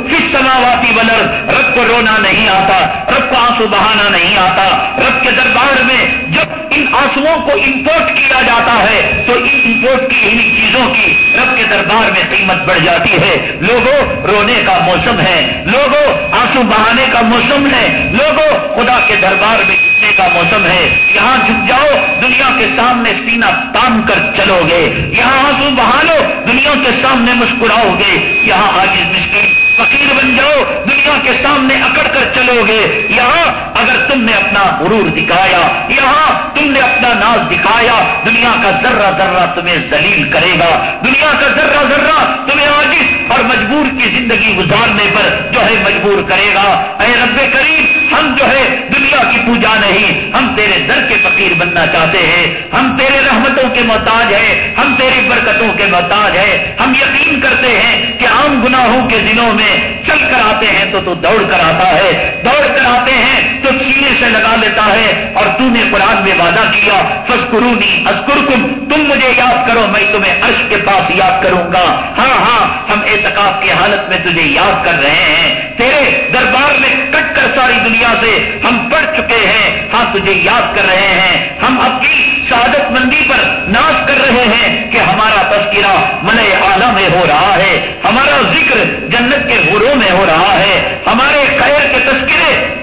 پھر سماواتی ولر رب کو رونا نہیں آتا، رب کو آنسو بہانا نہیں آتا۔ رب کے دربار میں جب ان آنسو کو امپورٹ کیا جاتا ہے، تو ان امپورٹ کی انہیں چیزوں کی رب کے دربار میں قیمت بڑھ جاتی ہے۔ لوگوں رونے کا موسم ہے۔ لوگوں آنسو بہانے کا موسم ہے۔ لوگوں خدا کے دربار میں جتنے کا موسم ہے، یہاں جھک جاؤ، دنیا کے سامنے سینا تان کر چلو گے۔ یہاں آنسو بہانو دنیا کے سامنے مسکراؤ گے۔ یہاں آج مشکل فقیر بن جاؤ، دنیا کے سامنے اکڑ کر چلو گے۔ یہاں اگر تم نے اپنا غرور دکھایا، یہاں تم نے اپنا ناز دکھایا، دنیا کا ذرہ ذرہ تمہیں دلیل کرے گا۔ دنیا کا ذرہ ذرہ تمہیں آجز اور مجبور زندگی گزارنے پر جو ہے مجبور کرے گا۔ اے رب کریم، ہم جو ہے دنیا کی پوجا نہیں، ہم تیرے در کے فقیر بننا چاہتے ہیں۔ ہم تیرے رحمتوں کے محتاج ہیں، ہم تیری برکتوں کے محتاج ہیں۔ ہم یقین کرتے ہیں کہ عام گناہوں کے دنوں میں چل کر آتے ہیں تو تو دوڑ کر آتا ہے۔ دوڑ کر آتے ہیں تو سینے سے لگا لیتا ہے اور تو نے قرآن میں وعدہ کیا فسکرونی اسکرکم تم مجھے یاد کرو، میں تمہیں عرش کے پاس یاد کروں گا۔ ہاں ہاں ہم اعتکاف کی حالت میں تجھے یاد کر رہے ہیں۔ تیرے دربار میں کٹ کر ساری دنیا سے ہم پڑھ چکے ہیں۔ ہاں تجھے یاد کر رہے ہیں۔ ہم اپنی شہادت مندی پر ناش کر رہے ہیں کہ ہمارا تذکرہ من اعلی میں ہو رہا ہے۔ ہمارا ذکر جنت کے غروں میں ہو رہا ہے۔ ہمارے خیر کے تذکرے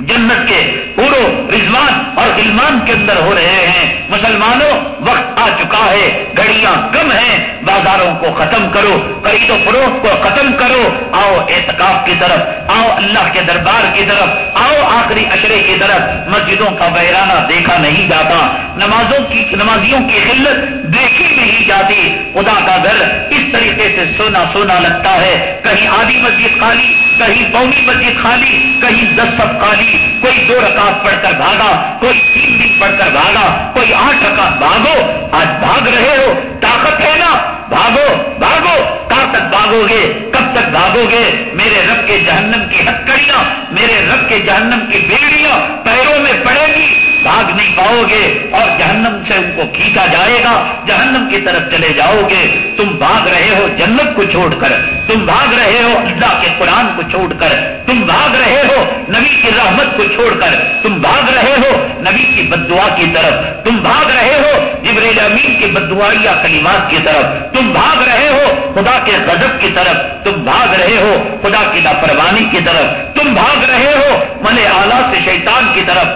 جنت کے پورو رضوان اور علمان کے اندر ہو رہے ہیں۔ مسلمانوں، وقت آ چکا ہے، گھڑیاں کم ہیں، بازاروں کو ختم کرو، خرید و فروخت کو ختم کرو، آؤ اعتکاف کی طرف، آؤ اللہ کے دربار کی طرف، آؤ آخری اشرے کی طرف۔ مسجدوں کا بحرانہ دیکھا نہیں جاتا، نمازوں کی، نمازیوں کی قلت دیکھی نہیں جاتی۔ خدا کا گھر اس طریقے سے سونا سونا لگتا ہے۔ کہیں آدھی مسجد خالی، کہیں پونی مسجد خالی، کہیں دس سب خالی۔ کوئی دو رکعت پڑھ کر بھاگا، کوئی تین دن پڑھ کر بھاگا، کوئی کہا ٹکا بھاگو، آج بھاگ رہے ہو، طاقت ہے نا؟ بھاگو بھاگو کہاں تک بھاگو گے کب تک بھاگو گے میرے رب کے جہنم کی ہتکڑیاں، میرے رب کے جہنم کی بیڑیاں پیروں میں پڑے گی۔ بھاگ نہیں پاؤ گے اور جہنم سے ان کو کھینچا جائے گا، جہنم کی طرف چلے جاؤ گے۔ تم بھاگ رہے ہو جنت کو چھوڑ کر۔ تم بھاگ رہے ہو اللہ کے قرآن کو چھوڑ کر۔ تم بھاگ رہے ہو نبی کی رحمت کو چھوڑ کر۔ تم بھاگ رہے ہو نبی کی بدعا کی طرف۔ تم بھاگ رہے ہو جبریل امین کی بدعا کلیمات کی طرف۔ تم بھاگ رہے ہو خدا کے غضب کی طرف۔ تم بھاگ رہے ہو خدا کی لاپروانی کی طرف۔ تم بھاگ رہے ہو من آلہ سے شیطان کی طرف۔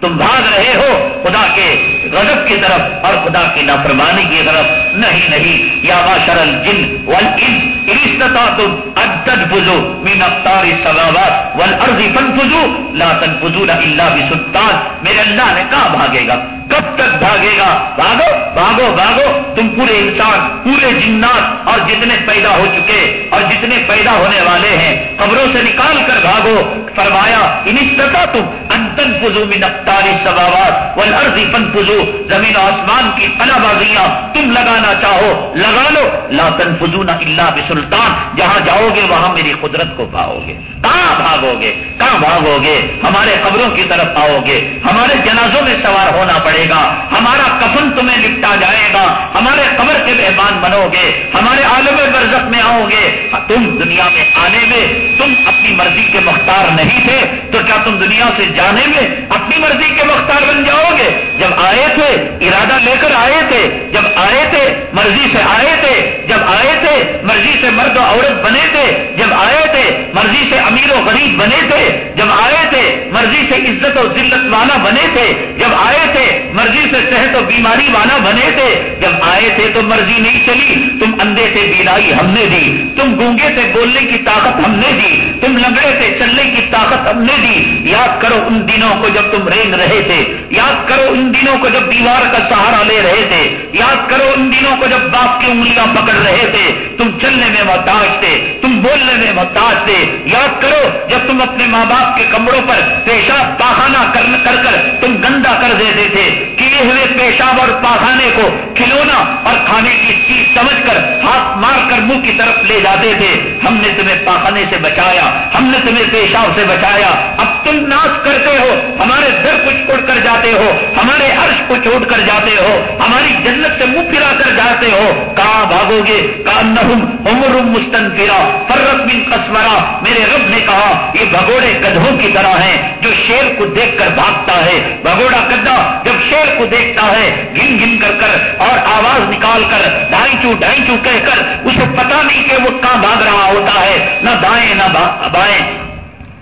تم بھاگ رہے ہو، خدا کے غضب کی طرف اور خدا کی نافرمانی کی طرف۔ نہیں نہیں، یا باشر الجن ولستا تم ادد بزو مین اختاری سگاوات ول ارضی لا تن فزو اللہ بھی سلطان میرے اللہ نے کہاں بھاگے گا؟ کب تک بھاگے گا؟ بھاگو بھاگو بھاگو۔ تم پورے انسان، پورے جنات اور جتنے پیدا ہو چکے اور جتنے پیدا ہونے والے ہیں، قبروں سے نکال کر بھاگو۔ فرمایا انستا تم انتن فضو من اختاری سباوات والارض فن زمین و آسمان کی پنا بازیاں تم لگانا چاہو، لگا لو۔ لا تن فضو نہ بسلطان، جہاں جاؤ گے وہاں میری قدرت کو پاؤ گے۔ کہاں بھاگو گے؟ کہاں بھاگو گے؟ ہمارے قبروں کی طرف آؤ گے۔ ہمارے جنازوں میں سوار ہونا پڑے گا۔ ہمارا کفن تمہیں لپٹا جائے گا۔ ہمارے قبر کے مہمان بنو گے۔ ہمارے عالم برزخ میں آؤ گے۔ تم دنیا میں آنے میں، تم اپنی مرضی کے مختار نہیں تھے تو کیا تم دنیا سے جانے میں اپنی مرضی کے مختار بن جاؤ گے۔ جب آئے تھے، ارادہ لے کر آئے تھے۔ جب آئے تھے، مرضی سے آئے تھے۔ جب آئے تھے، مرضی سے مرد و عورت بنے تھے۔ جب آئے تھے، مرضی سے امیر و غریب بنے تھے۔ جب آئے تھے، مرضی سے عزت و ذلت والا بنے تھے۔ جب آئے تھے، مرضی سے صحت و بیماری والا بنے تھے۔ جب آئے تھے تو مرضی نہیں چلی۔ تم اندھے سے بینائی ہم نے دی۔ تم گونگے سے بولنے کی طاقت ہم نے دی۔ تم لنگڑے سے چلنے کی طاقت ہم نے دی یاد کرو ان دنوں کو جب تم رینگ رہے تھے۔ یاد کرو ان دنوں کو جب دیوار کا سہارا لے رہے تھے۔ یاد کرو ان دنوں کو جب باپ کی انگلیاں پکڑ رہے تھے۔ تم چلنے میں محتاج تھے۔ تم بولنے میں محتاج تھے۔ یاد کرو جب تم اپنے ماں باپ کے کمروں پر پیشاب پاخانہ کر کر تم گندا کر دیتے تھے۔ کیے ہوئے پیشاب اور پاخانے کو کھلونا اور کھانے کی چیز سمجھ کر ہاتھ مار کر منہ کی طرف لے جاتے تھے۔ ہم نے تمہیں پاخانے سے بچایا۔ ہم نے تمہیں پیشاب سے بچایا۔ اب تم ناش کرتے ہو، ہمارے در کو چھوڑ کر جاتے ہو، ہمارے عرش کو چھوڑ کر جاتے ہو، ہماری جنت سے منہ پھرا کر جاتے ہو۔ کہاں بھاگو گے؟ کہاں نہ مستن پھرا فرت بن کسمرا میرے رب نے کہا، یہ بھگوڑے گدھوں کی طرح ہیں، جو شیر کو دیکھ کر بھاگتا ہے۔ بھگوڑا گدا جب شیر کو دیکھتا ہے، گن گن کر کر اور آواز نکال کر ڈھائی چو ڈھائی چو کہہ کر، اسے پتا نہیں کہ وہ کہاں بھاگ رہا ہوتا ہے۔ نہ دائیں، نہ بائیں۔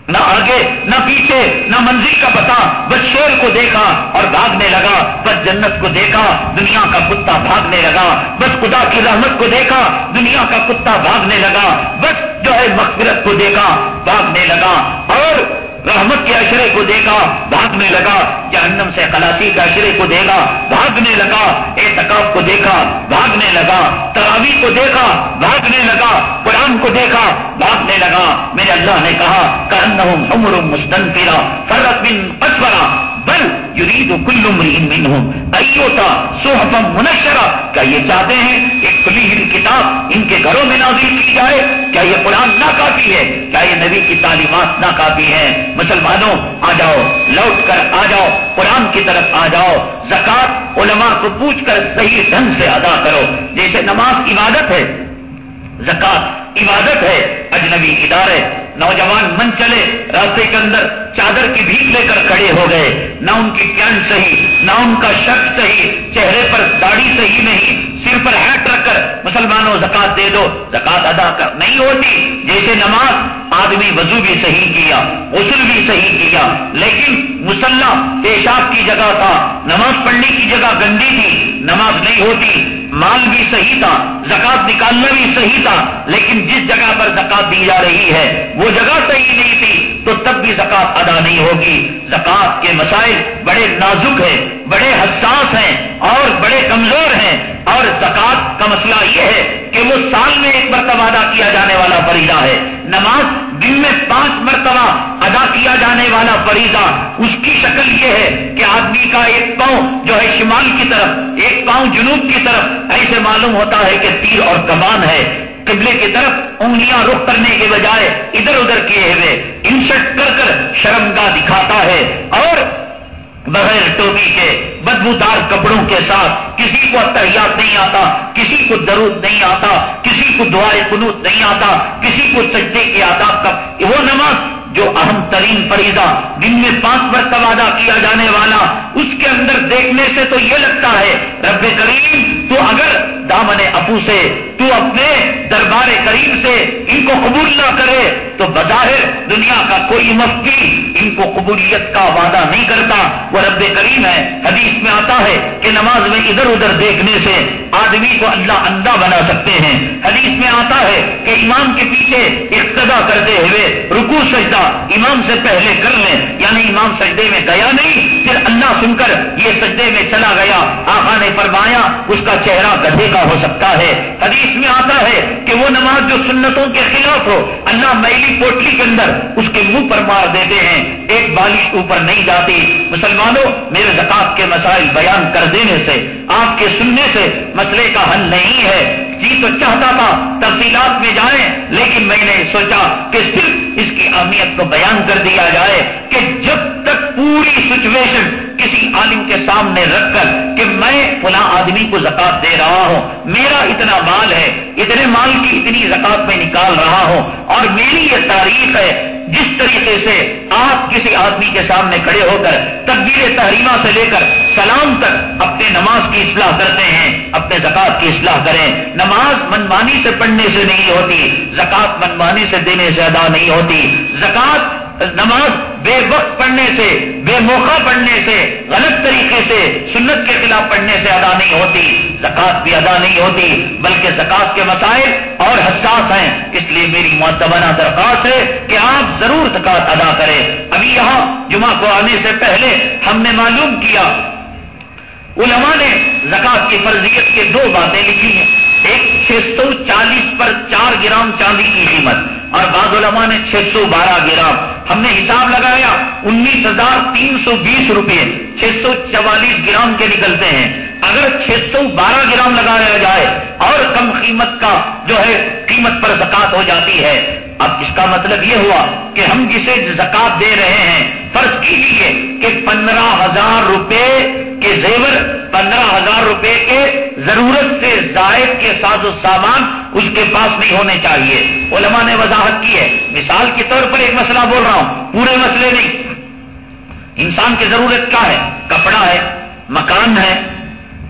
نہ آگے، نہ پیچھے، نہ منزل کا پتا۔ بس شیر کو دیکھا اور بھاگنے لگا، بس جنت کو دیکھا، دنیا کا کتا بھاگنے لگا۔ بس خدا کی رحمت کو دیکھا، دنیا کا کتا بھاگنے لگا۔ بس جو ہے مغفرت کو دیکھا، بھاگنے لگا۔ اور رحمت کے اشرے کو دیکھا بھاگنے لگا، جہنم سے کلاسی کے اشرے کو دیکھا بھاگنے لگا اعتکاب کو دیکھا بھاگنے لگا، تراوی کو دیکھا بھاگنے لگا، قرآن کو دیکھا بھاگنے لگا۔ میرے اللہ نے کہا کرن عمر مستن پیرا فرت بن پچورا بل یرید کل منہم. ایوتا سوحفم منشرا کیا یہ چاہتے ہیں کہ کھلی ہوئی کتاب ان کے گھروں میں نازل کی جائے؟ کیا یہ قرآن ناکافی ہے؟ کیا یہ نبی کی تعلیمات ناکافی ہے مسلمانوں، آ جاؤ، لوٹ کر آ جاؤ، قرآن کی طرف آ جاؤ. زکات علماء کو پوچھ کر صحیح ڈھنگ سے ادا کرو. جیسے نماز عبادت ہے، زکات عبادت ہے، اجنبی ادارے نوجوان من چلے راستے کے اندر چادر کی بھیک لے کر کھڑے ہو گئے۔ نہ ان کی پینٹ صحیح، نہ ان کا شرط صحیح، چہرے پر داڑھی صحیح نہیں، سر پر ہیٹ رکھ کر مسلمانوں زکات دے دو۔ زکات ادا کر، نہیں ہوتی۔ جیسے نماز، آدمی وضو بھی صحیح کیا، غسل بھی صحیح کیا۔ لیکن مسلح پیشاب کی جگہ تھا، نماز پڑھنے کی جگہ گندی تھی، نماز نہیں ہوتی، مال بھی صحیح تھا، زکات نکالنا بھی صحیح تھا۔ لیکن جس جگہ پر زکات دی جا رہی ہے، وہ وہ جگہ صحیح نہیں تھی تو تب بھی زکات ادا نہیں ہوگی۔ زکات کے مسائل بڑے نازک ہیں، بڑے حساس ہیں اور بڑے کمزور ہیں۔ اور زکات کا مسئلہ یہ ہے کہ وہ سال میں ایک مرتبہ ادا کیا جانے والا فریضہ ہے۔ نماز دن میں پانچ مرتبہ ادا کیا جانے والا فریضہ۔ اس کی شکل یہ ہے کہ آدمی کا ایک پاؤں جو ہے شمال کی طرف، ایک پاؤں جنوب کی طرف، ایسے معلوم ہوتا ہے کہ تیر اور کمان ہے۔ قبلے کی طرف انگلیاں رخ کرنے کے بجائے ادھر ادھر کیے ہوئے انسٹ کر کر شرمگاہ دکھاتا ہے اور بغیر ٹوپی کے بدبودار کپڑوں کے ساتھ کسی کو اتحیات نہیں آتا، کسی کو درود نہیں آتا، کسی کو دعائے قنوت نہیں آتا، کسی کو سجدے کے آداب کا وہ نماز جو اہم ترین فریضہ دن میں پانچ مرتبہ ادا کیا جانے والا، اس کے اندر دیکھنے سے تو یہ لگتا ہے، رب کریم تو اگر دامن ابو سے کرے تو بظاہر دنیا کا کوئی مفتی ان کو قبولیت کا وعدہ نہیں کرتا۔ وہ رب کریم ہے۔ حدیث میں آتا ہے کہ نماز میں ادھر ادھر دیکھنے سے آدمی کو اللہ اندھا بنا سکتے ہیں۔ حدیث میں آتا ہے کہ امام کے پیچھے اقتدا کرتے ہوئے رکو سجدہ امام سے پہلے کر لیں۔ یعنی امام سجدے میں گیا نہیں، پھر اللہ سن کر یہ سجدے میں چلا گیا۔ آخا نے فرمایا، اس کا چہرہ گدھے کا ہو سکتا ہے۔ حدیث میں آتا ہے کہ وہ نماز جو سنتوں کے خلاف ہو، اللہ اپنی پوٹلی کے اندر اس کے منہ پر مار دیتے ہیں، ایک بالش اوپر نہیں جاتی۔ مسلمانوں، میرے زکات کے مسائل بیان کر دینے سے، آپ کے سننے سے مسئلے کا حل نہیں ہے۔ جی تو چاہتا تھا تفصیلات میں جائیں، لیکن میں نے سوچا کہ صرف اس کی اہمیت کو بیان کر دیا جائے کہ جب تک پوری سچویشن کسی عالم کے سامنے رکھ کر کہ میں فلاں آدمی کو زکات دے رہا ہوں، میرا اتنا مال ہے، اتنے مال کی اتنی زکات میں نکال رہا ہوں، اور میری یہ تاریخ ہے جس طریقے سے آپ کسی آدمی کے سامنے کھڑے ہو کر تقبیر تحریمہ سے لے کر سلام تک اپنے نماز کی اصلاح کرتے ہیں، اپنے زکات کی اصلاح کریں۔ نماز منمانی سے پڑھنے سے نہیں ہوتی زکات منمانی سے دینے سے ادا نہیں ہوتی۔ زکات نماز بے وقت پڑھنے سے، بے موقع پڑھنے سے، غلط طریقے سے، سنت کے خلاف پڑھنے سے ادا نہیں ہوتی زکات بھی ادا نہیں ہوتی، بلکہ زکات کے مسائل اور حساس ہیں۔ اس لیے میری معتبانہ درخواست ہے کہ آپ ضرور زکات ادا کریں۔ ابھی یہاں جمعہ کو آنے سے پہلے ہم نے معلوم کیا، علماء نے زکات کی فرضیت کے دو باتیں لکھی ہیں۔ ایک چھ سو چالیس پر چار گرام چاندی کی قیمت، اور بعض علماء نے چھ سو بارہ گرام۔ ہم نے حساب لگایا انیس ہزار تین سو بیس روپئے چھ سو چوالیس گرام کے نکلتے ہیں۔ اگر چھ سو بارہ گرام لگایا جائے اور کم قیمت کا جو ہے قیمت پر زکات ہو جاتی ہے، اب اس کا مطلب یہ ہوا کہ ہم جسے زکات دے رہے ہیں فرض کیجیے کہ پندرہ ہزار روپے کے زیور، پندرہ ہزار روپے کے ضرورت سے زائد کے ساز و سامان اس کے پاس نہیں ہونے چاہیے۔ علماء نے وضاحت کی ہے۔ مثال کے طور پر ایک مسئلہ بول رہا ہوں۔ پورے مسئلے نہیں۔ انسان کی ضرورت کیا ہے؟ کپڑا ہے، مکان ہے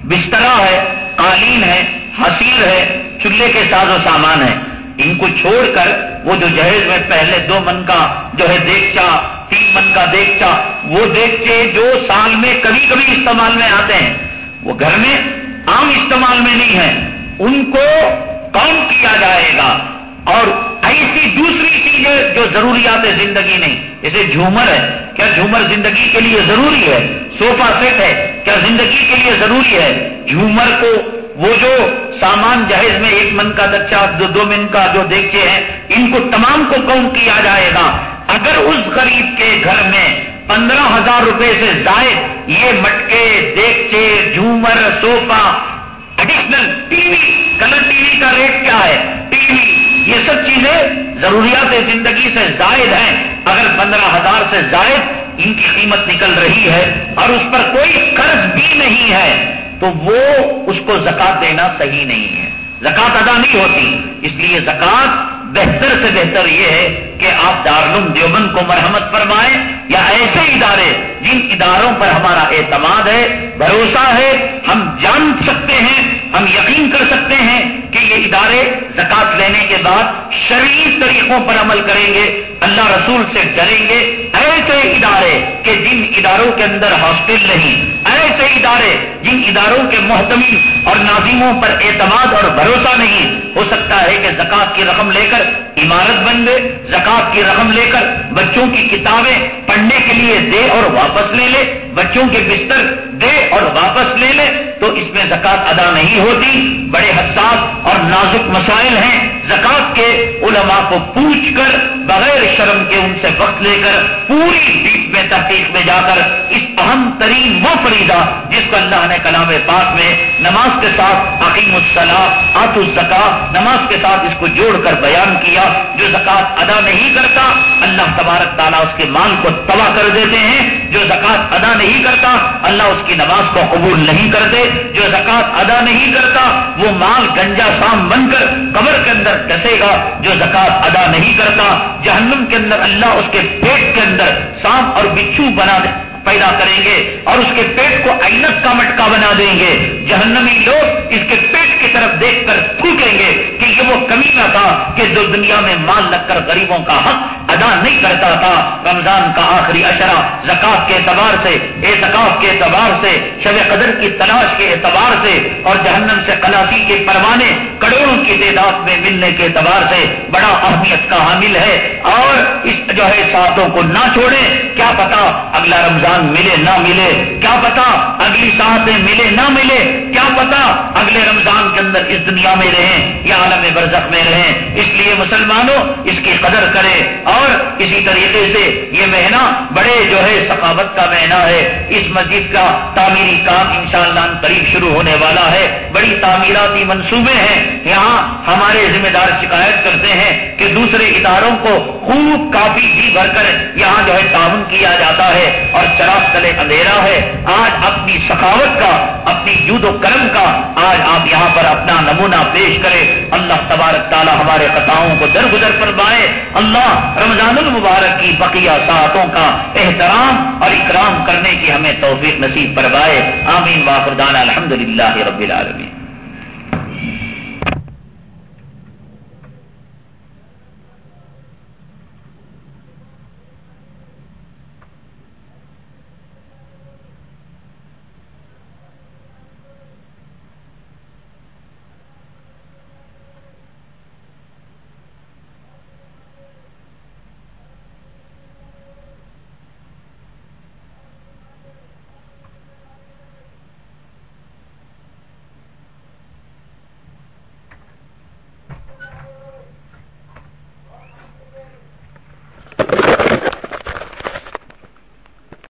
بسترا ہے، قالین ہے حسیر ہے، چولہے کے ساز و سامان ہے۔ ان کو چھوڑ کر وہ جو جہیز میں پہلے دو من کا جو ہے دیکھچا تین من کا دیکھچا وہ دیکھتے جو سال میں کبھی کبھی استعمال میں آتے ہیں۔ وہ گھر میں عام استعمال میں نہیں ہے ان کو کام کیا جائے گا۔ اور ایسی دوسری چیزیں جو ضروریات زندگی نہیں جیسے جھومر ہے، کیا جھومر زندگی کے لیے ضروری ہے؟ سوفا سیٹ ہے، کیا زندگی کے لیے ضروری ہے؟ جھومر کو وہ جو سامان جہیز میں ایک من کا دچا دو دو من کا جو دیکھتے ہیں، ان کو تمام کو کم کیا جائے گا۔ اگر اس غریب کے گھر میں پندرہ ہزار روپے سے زائد یہ مٹکے، دیکھتے، جھومر sofa additional T V colour T V کا ریٹ کیا ہے؟ ٹی وی یہ سب چیزیں ضروریات زندگی سے زائد ہیں۔ اگر پندرہ ہزار سے زائد ان کی قیمت نکل رہی ہے اور اس پر کوئی قرض بھی نہیں ہے، تو وہ اس کو زکات دینا صحیح نہیں ہے۔ زکات ادا نہیں ہوتی، اس لیے زکات بہتر سے بہتر یہ ہے کہ آپ دارالعلوم دیوبند کو مرحمت فرمائیں یا ایسے ادارے جن اداروں پر ہمارا اعتماد ہے، بھروسہ ہے، ہم جان سکتے ہیں، ہم یقین کر سکتے ہیں کہ یہ ادارے زکات لینے کے بعد شرعی طریقوں پر عمل کریں گے، اللہ رسول سے ڈریں گے۔ ایسے ادارے کہ جن اداروں کے اندر ہاسٹل نہیں، ایسے ادارے جن اداروں کے محتمی اور ناظموں پر اعتماد اور بھروسہ نہیں، ہو سکتا ہے کہ زکات کی رقم لے کر عمارت بن دے زکات کی رقم لے کر بچوں کی کتابیں پڑھنے کے لیے دے اور واپس لے لے، بچوں کے بستر دے اور واپس لے لے، تو اس میں زکات ادا نہیں ہوتی۔ بڑے حساس اور نازک مسائل ہیں۔ زکات کے علماء کو پوچھ کر بغیر شرم کے ان سے وقت لے کر پوری ڈیپ میں تحقیق میں جا کر اس اہم ترین وہ فریدا جس کو اللہ نے کلام پاک میں نماز کے ساتھ عقیم الصلاح آت الزکا نماز کے ساتھ اس کو جوڑ کر بیان کیا، جو زکات ادا نہیں کرتا، اللہ کے مال کو تباہ کر دیتے ہیں، جو زکات ادا نہیں کرتا، اللہ اس کی نماز کو قبول نہیں کرتے، جو زکات ادا نہیں کرتا، وہ مال گنجا سام بن کر قبر کے اندر ڈسے گا، جو زکات ادا نہیں کرتا، جہنم کے اندر اللہ اس کے پیٹ کے اندر سانپ اور بچھو بنا دے۔ پیدا کریں گے اور اس کے پیٹ کو اینت کا مٹکا بنا دیں گے۔ جہنمی لوگ اس کے پیٹ کی طرف دیکھ کر تھوکیں گے کہ یہ وہ کمی نہ تھا کہ جو دنیا میں مال لگ کر غریبوں کا حق ادا نہیں کرتا تھا۔ رمضان کا آخری اشرا زکات کے اعتبار سے اعتکاف کے اعتبار سے، شب قدر کی تلاش کے اعتبار سے اور جہنم سے کلاسی کے پروانے کروڑوں کی تعداد میں ملنے کے اعتبار سے بڑا اہمیت کا حامل ہے۔ اور اس جو ہے ساتوں کو نہ چھوڑے کیا پتا اگلا رمضان ملے نہ ملے، کیا پتا اگلی ساتیں ملے نہ ملے؟ کیا پتا اگلے رمضان کے اندر اس دنیا میں رہیں یا عالم برزخ میں رہیں؟ اس لیے مسلمانوں اس کی قدر کرے اور اسی طریقے سے یہ مہینہ بڑے جو ہے ثقافت کا مہینہ ہے۔ اس مسجد کا تعمیری کام انشاءاللہ قریب شروع ہونے والا ہے۔ بڑی تعمیراتی منصوبے ہیں۔ یہاں ہمارے ذمہ دار شکایت کرتے ہیں کہ دوسرے اداروں کو خوب کافی جی بھر کر یہاں جو ہے تعاون کیا جاتا ہے اور چراغ تلے اندھیرا ہے۔ آج اپنی سخاوت کا، اپنی یود و کرم کا، آج آپ یہاں پر اپنا نمونہ پیش کرے اللہ تبارک تعالیٰ ہمارے قطاؤں کو درگزر فرمائے۔ اللہ رمضان المبارک کی بقیہ ساعتوں کا احترام اور اکرام کرنے کی ہمیں توفیق نصیب پروائے آمین واخردان الحمد للہ رب العالمین۔